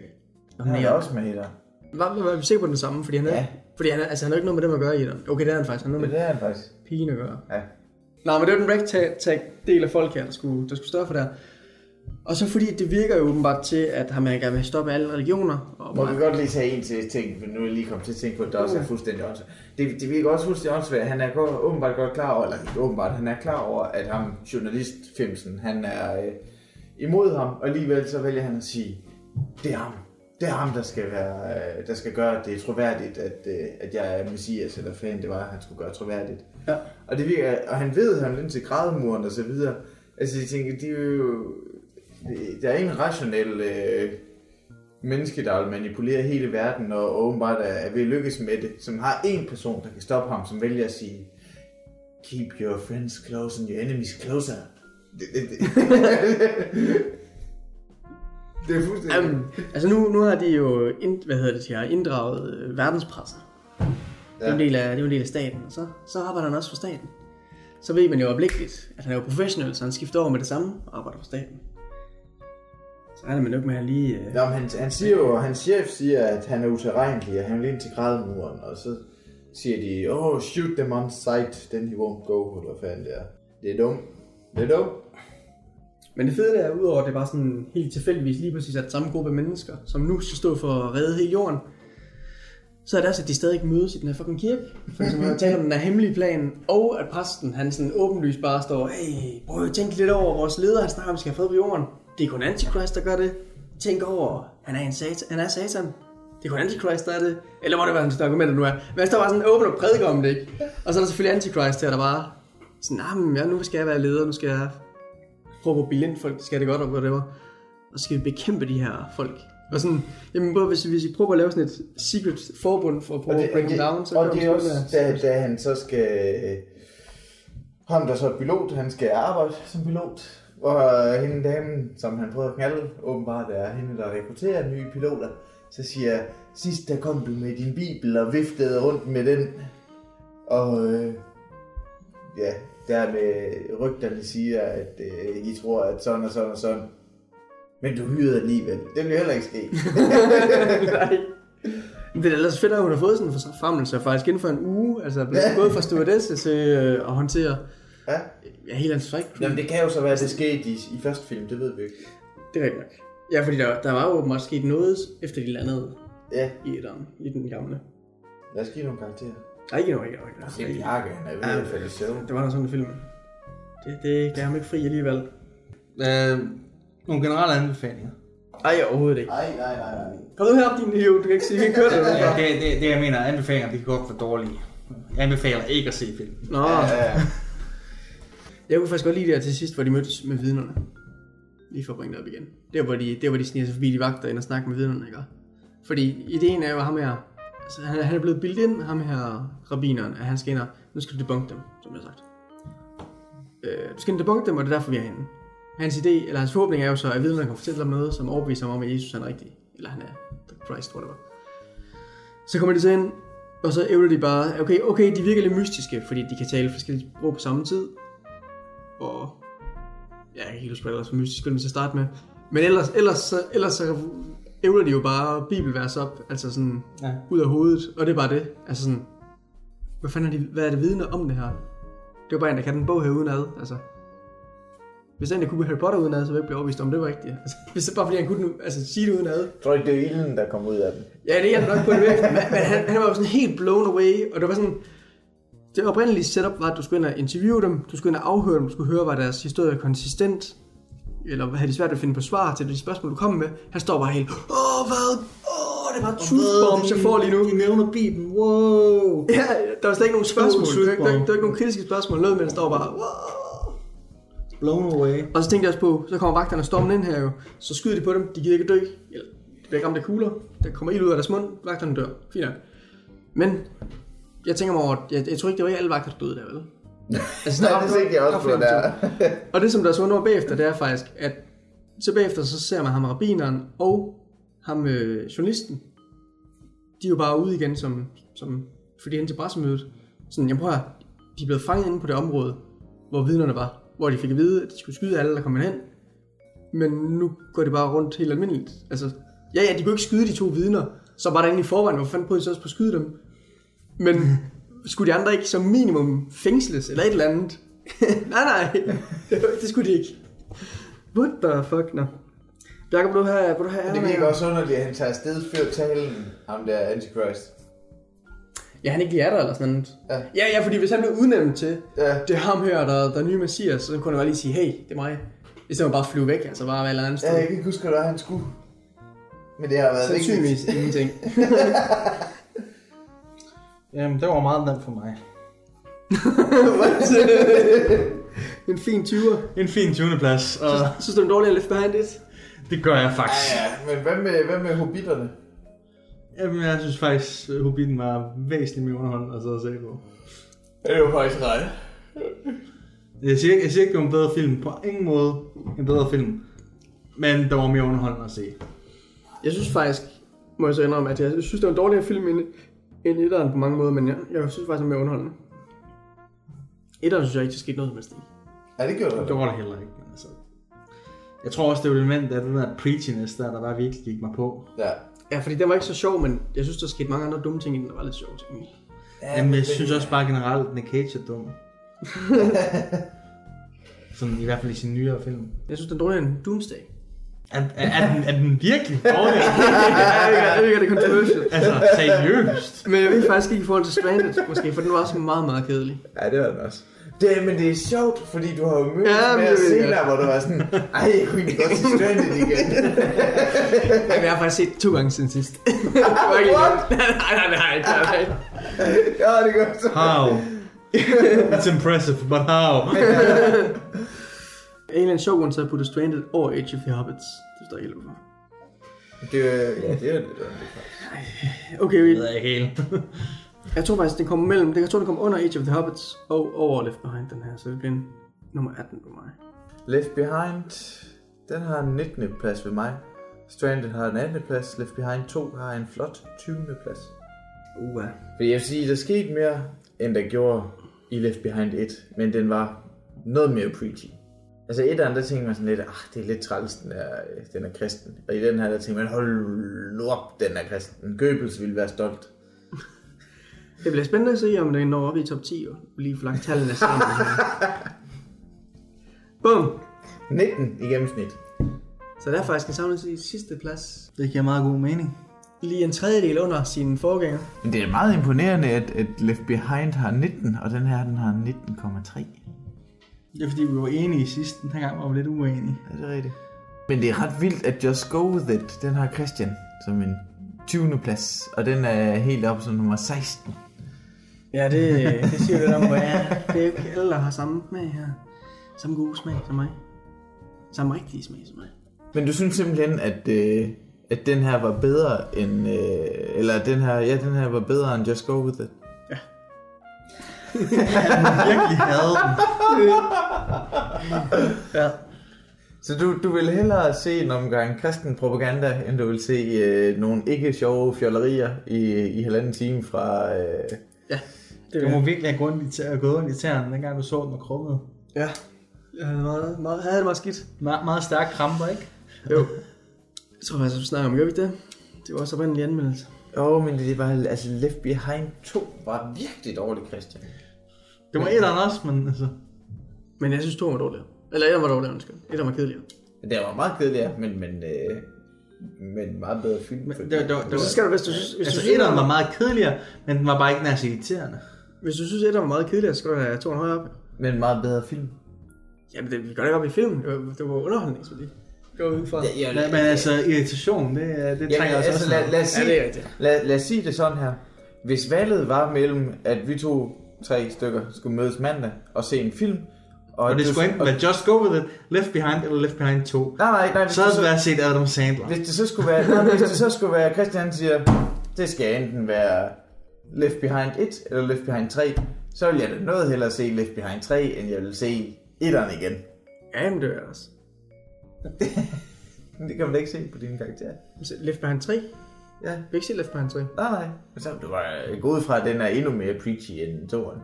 Og Han er også med der. Var, var, var vi sikre på den samme? Fordi han er, Ja. fordi han, er, altså, han har ikke noget med dem at gøre i den. Okay, det er han faktisk. Han har Det noget med er han faktisk. pigen at gøre. Ja. Nej, men det var den ragtag del af folk her, der skulle, der skulle stå for der. Og så fordi det virker jo åbenbart til, at han gerne vil stoppe alle religioner. Og Må vi godt lige tage en til ting, for nu er jeg lige kommet til at tænke på, at det også er fuldstændig åndssvagt. Det, det virker også fuldstændig åndssvagt. Han er godt, åbenbart godt klar over, eller åbenbart, han er klar over, at ham, journalist Femsen, han er øh, imod ham, og alligevel så vælger han at sige, det er ham. Det er ham, der skal, være, øh, der skal gøre, at det er troværdigt, at, øh, at jeg er messias, eller fanden det var, han skulle gøre troværdigt. Ja. Og, det virker, og han ved ham lidt til grædemuren og så videre. Altså, jeg tænker, de er jo... Der er ingen rationel øh, menneske, der vil manipulere hele verden, og åbenbart er, er ved at lykkes med det, som har en person, der kan stoppe ham, som vælger at sige, keep your friends close and your enemies closer. Det, er fuldstændig... Jamen, altså nu, nu har de jo ind, hvad hedder det, de har inddraget øh, verdenspressen. Det er en del af, det er jo en del af staten, og så, så arbejder han også for staten. Så ved man jo opligtigt, at han er jo professionel, så han skifter over med det samme og arbejder for staten. Så regner man ikke med, at han lige... Øh, Nå, men han, han siger jo, hans chef siger, at han er uterrenelig, og han vil ind til grædemuren, og så siger de, oh, shoot them on sight, then he won't go, eller hvad fanden det er. Det er dumt. Det er dumt. Men det fede er, udover at det var sådan helt tilfældigvis lige præcis at samme gruppe mennesker, som nu skal stå for at redde hele jorden, så er det også, at de stadig ikke mødes i den her fucking kirke. For som jeg taler om den her hemmelige plan, og at præsten, han sådan åbenlyst bare står, hey, prøv at tænke lidt over vores leder, han snakker om, at vi skal have fred på jorden. Det er kun Antichrist, der gør det. Tænk over, han er, en satan, han er satan. Det er kun Antichrist, der er det. Eller må det være hans argumenter nu er. Men han står bare sådan åben og prædiker om det, ikke? Og så er der selvfølgelig Antichrist her, der bare sådan, nah, men ja, nu skal jeg være leder, nu skal jeg prøve at bilde ind folk, det skal det godt og whatever. Og så skal vi bekæmpe de her folk. Og sådan, jamen både hvis, hvis vi prøver at lave sådan et secret forbund for at prøve Og at det, bring dem det, down, så og det er også, da, da han så skal... Ham, der så er pilot, han skal arbejde som pilot. Og hende damen, som han prøver at knalde, åbenbart er hende, der rekrutterer nye piloter. Så siger jeg, sidst der kom du med din bibel og viftede rundt med den. Og øh, ja, der med rygterne siger, at øh, I tror, at sådan og sådan og sådan. Men du hyrede alligevel. Det vil heller ikke ske. Nej. Men det er ellers fedt, at hun har fået sådan en forfremmelse faktisk inden for en uge. Altså blevet Ja. gået fra stewardesse til øh, at håndtere ja. ja, hele hans crew. Jamen det kan jo så være, at det skete i, i første film, det ved vi ikke. Det er rigtigt nok. Ja, fordi der, der var jo åbenbart sket noget, efter de landede Ja, i, etteren, i den gamle. lad os give nogle karakterer. Nej, ikke noget, ikke noget. Ikke Det er noget. Bjarke, han er ved at falde i søvn. Det var sådan en film. Det, det gav ham ikke fri alligevel. Øh, nogle generelle anbefalinger. Ej, overhovedet ikke. Nej, nej, nej, nej. Kom nu herop, din idiot. Du kan ikke sige, vi kan køre det. Ja, det, det, det, jeg mener, anbefalinger, de kan godt være dårlige. Jeg anbefaler ikke at se film. Nå, Ja, jeg kunne faktisk godt lide det her til sidst, hvor de mødtes med vidnerne. Lige for at bringe det op igen. Der hvor de, der, hvor de sniger sig forbi de vagter ind og snakker med vidnerne, ikke? Fordi ideen er jo ham her, han, han er blevet bildt ind, ham her rabineren, at han skal ind og, nu skal du debunk dem, som jeg har sagt. Øh, du skal ind og debunk dem, og det er derfor, vi er herinde. Hans idé, eller hans forhåbning er jo så, at vidnerne kan fortælle dem noget, som overbeviser ham om, at Jesus han er rigtig. Eller han er the Christ, whatever. Så kommer de så ind, og så ævler de bare, okay, okay, de virker lidt mystiske, fordi de kan tale forskellige sprog på samme tid. Og ja, jeg kan ikke helt huske, hvad det er så mystisk men til at starte med. Men ellers, ellers, så, ellers så ævler de jo bare bibelvers op, altså sådan Ja. ud af hovedet, og det er bare det. Altså sådan, hvad fanden er de, hvad er det vidne om det her? Det var bare en, der kan den bog her uden ad, altså. Hvis en, der kunne Harry Potter uden ad, så ville jeg blive overbevist om, det var rigtigt. Altså, hvis det bare fordi han kunne altså, sige det uden ad. Jeg tror ikke, det er ilden, der kommer ud af den. Ja, det er jeg nok på det virkelig. Men, men han, han var jo sådan helt blown away, og det var sådan... Det oprindelige setup var, at du skulle ind og interviewe dem, du skulle ind og afhøre dem, du skulle høre, var deres historie konsistent, eller havde de svært ved at finde på svar til de spørgsmål, du kom med. Han står bare helt, åh, hvad? Åh, det var truth jeg får lige nu. De nævner Bibelen, wow. Ja, der var slet ikke nogen spørgsmål. Der var, ikke- der, der var ikke nogen kritiske spørgsmål. Noget med, han står bare, wow. Blown away. Og så tænkte jeg også på, så kommer vagterne stormen ind her jo. Så skyder de på dem, de gider ikke dø. Eller, de bliver ikke ramt af kugler. Der kommer ild ud af deres mund, vagterne dør. Fint. Men, jeg tænker mig over, jeg, jeg tror ikke, det var alle vagter, der døde der, vel? Altså, Nej, det tænkte jeg også på der. Og det, som der så under bagefter, det er faktisk, at så bagefter, så ser man ham rabineren og ham øh, journalisten. De er jo bare ude igen, som, som fordi hen til pressemødet. Sådan, jeg prøver, de er blevet fanget inde på det område, hvor vidnerne var. Hvor de fik at vide, at de skulle skyde alle, der kom hen. Men nu går det bare rundt helt almindeligt. Altså, ja, ja, de kunne ikke skyde de to vidner. Så var der inde i forvejen, hvor fanden prøvede de så også på at skyde dem? Men skulle de andre ikke som minimum fængsles, eller et eller andet? nej, nej, det, skulle de ikke. What the fuck, nå. Bjarke, vil du have, vil du have det virker også underligt, at han tager afsted før talen, ham der Antichrist. Ja, han ikke lige er der eller sådan noget. Ja. ja, ja, fordi hvis han blev udnævnt til, Ja. det er ham her, der, der er nye messias, så kunne han bare lige sige, hey, det er mig. I stedet for bare at flyve væk, altså bare være et eller andet sted. Ja, jeg kan ikke huske, hvad han skulle. Men det har været Sandsynligvis ingenting. Jamen, det var meget nemt for mig. en fin 20'er. En fin 20. plads. Og Synes du, det er dårligt at left behind it? Det gør jeg faktisk. Ja, ja, men hvad med, hvad med hobitterne? Jamen, jeg synes faktisk, at Hobbiten var væsentligt mere underholdende at sidde og se på. Det er jo faktisk ret. Jeg siger, ikke- jeg siger ikke, det var en bedre film. På ingen måde en bedre film. Men der var mere underholdende at se. Jeg synes faktisk, må jeg så indrømme, at jeg synes, det var en dårligere film end, end etteren på mange måder, men jeg, jeg synes faktisk, det er mere underholdende. Etteren synes jeg ikke, der skete noget som helst i. Ja, det gjorde Det det. var der heller ikke. Men altså, jeg tror også, det var et element af den der preachiness, der, der bare virkelig gik mig på. Ja. Ja, fordi den var ikke så sjov, men jeg synes, der skete mange andre dumme ting, i den der var lidt i. ja Jamen, jeg synes også bare generelt, at Nick Cage er dum. Sådan i hvert fald i sin nyere film. Jeg synes, den er dårligere end Doomsday. Er, er, er, den, er den virkelig dårlig? jeg ved ikke, det er controversial. altså, seriøst. Men jeg ved faktisk ikke i forhold til Stranded, måske, for den var også meget, meget kedelig. Ja, det var den også. Det, men det er sjovt, fordi du har jo mødt Ja, med senere, hvor du var sådan, ej, jeg kunne egentlig godt se Stranded igen. Ej, jeg har faktisk set to gange siden sidst. Ikke lige- nej, nej, nej, nej, nej. ja, det er godt. How? It's impressive, but how? En eller anden sjov grund til at putte Stranded over Age of the Hobbits. Det står helt hvorfor. Det er, ja, det er lidt underligt. Okay, Det ved jeg ikke helt. jeg tror faktisk, den kommer mellem, jeg tror, den kommer under Age of the Hobbits og over Left Behind, den her. Så det bliver en nummer 18 på mig. Left Behind, den har en 19. plads ved mig. Stranded har en 18. plads. Left Behind 2 har en flot 20. plads. Uh, For jeg vil sige, der skete mere, end der gjorde i Left Behind 1. Men den var noget mere preachy. Altså et andet, der tænkte man sådan lidt, ah, det er lidt træls, den er, den er kristen. Og i den her, der tænkte man, hold nu op, den er kristen. Goebbels ville være stolt. Det bliver spændende at se, om den når op i top 10 og lige får lagt tallene sammen. Bum! 19 i gennemsnit. Så der er faktisk en samlet i sidste plads. Det giver meget god mening. Lige en tredjedel under sine forgænger. Men det er meget imponerende, at, at Left Behind har 19, og den her, den har 19,3. Det er fordi, vi var enige i sidst. Den her gang var vi lidt uenige. Er det rigtigt? Men det er ret vildt, at Just Go With It, den har Christian som en 20. plads, og den er helt op som nummer 16. Ja, det, det siger lidt om, hvor jeg er. Det er jo ikke alle, der har samme smag her. Samme god smag som mig. Samme rigtige smag som mig. Men du synes simpelthen, at, øh, at den her var bedre end, øh, eller den her, ja, den her var bedre end Just Go With It. Virkelig havde den. Ja. Så du, du vil hellere se en omgang kristen propaganda, end du vil se øh, nogle ikke sjove fjollerier i, i halvanden time fra... Øh, Ja. Du må virkelig have gået ondt i tæ- gået ondt i tæerne, dengang du så den og krummet. Ja. Jeg havde, meget, meget, havde det meget skidt. Me- meget stærke kramper, ikke? Jo. Jeg tror faktisk, vi snakker om, gør vi ikke det? Det var også oprindelige anmeldelse. Åh, oh, men det var altså Left Behind 2 var virkelig dårligt, Christian. Det var et eller andet også, men altså... Men jeg synes, to var dårligere. Eller et var dårligere, undskyld. Et var kedeligere. Det var meget kedeligt, men, men, øh, men meget bedre film. Men det, det, var- det, Så skal du, hvis du, synes, hvis altså, du synes, etteren var meget kedeligere, men den var bare ikke nær så irriterende. Hvis du synes, et var meget kedeligere, så skal du have toren højere op. Men meget bedre film. Jamen, det, vi gør det ikke op i film. Det var, det var underholdningsværdi. Gå ud fra. Ja, Ja, men altså, irritation, det, det Jamen, trænger også altså, også lad, lad, os Ja, sige, det er rigtigt. lad, lad os sige det sådan her. Hvis valget var mellem, at vi to, tre stykker, skulle mødes mandag og se en film, og, Og det skulle enten være Just Go With It, Left Behind eller Left Behind 2. Nej, nej, nej. Hvis, Så havde det været set Adam Sandler. hvis det så skulle være, nej, hvis det så skulle være, Christian siger, det skal enten være Left Behind 1 eller Left Behind 3, så vil jeg da noget hellere se Left Behind 3, end jeg vil se etteren igen. Ja, men det er også. Det kan man da ikke se på dine karakterer. Left Behind 3? Ja, Vi vil ikke se Left Behind 3. nej, nej. Men så du var gået fra, at den er endnu mere preachy end toeren.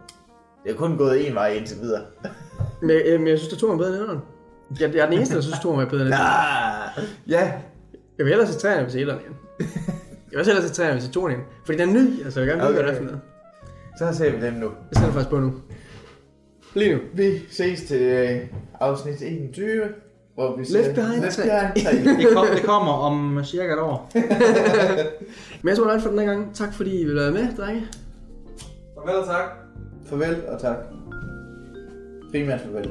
Det er kun gået en vej indtil videre. Men, øh, men jeg synes, at toren er bedre end etteren. Jeg, jeg er den eneste, der synes, at toren er bedre end etteren. Ah, ja, Jeg vil hellere se træerne, hvis jeg etteren igen. Jeg vil også hellere se træerne, hvis jeg toren igen. Fordi den er ny, altså jeg vil gerne vide, Okay. hvad det er for noget. så ser vi den nu. Jeg sætter faktisk på nu. Lige nu. Vi ses til øh, afsnit 21, hvor vi ser Left Behind Left 3. Behind 3. Det, kom, det kommer om cirka et år. Men jeg tror, det for den her gang. Tak fordi I vil være med, drenge. Farvel og tak. Farvel og tak. Primært farvel.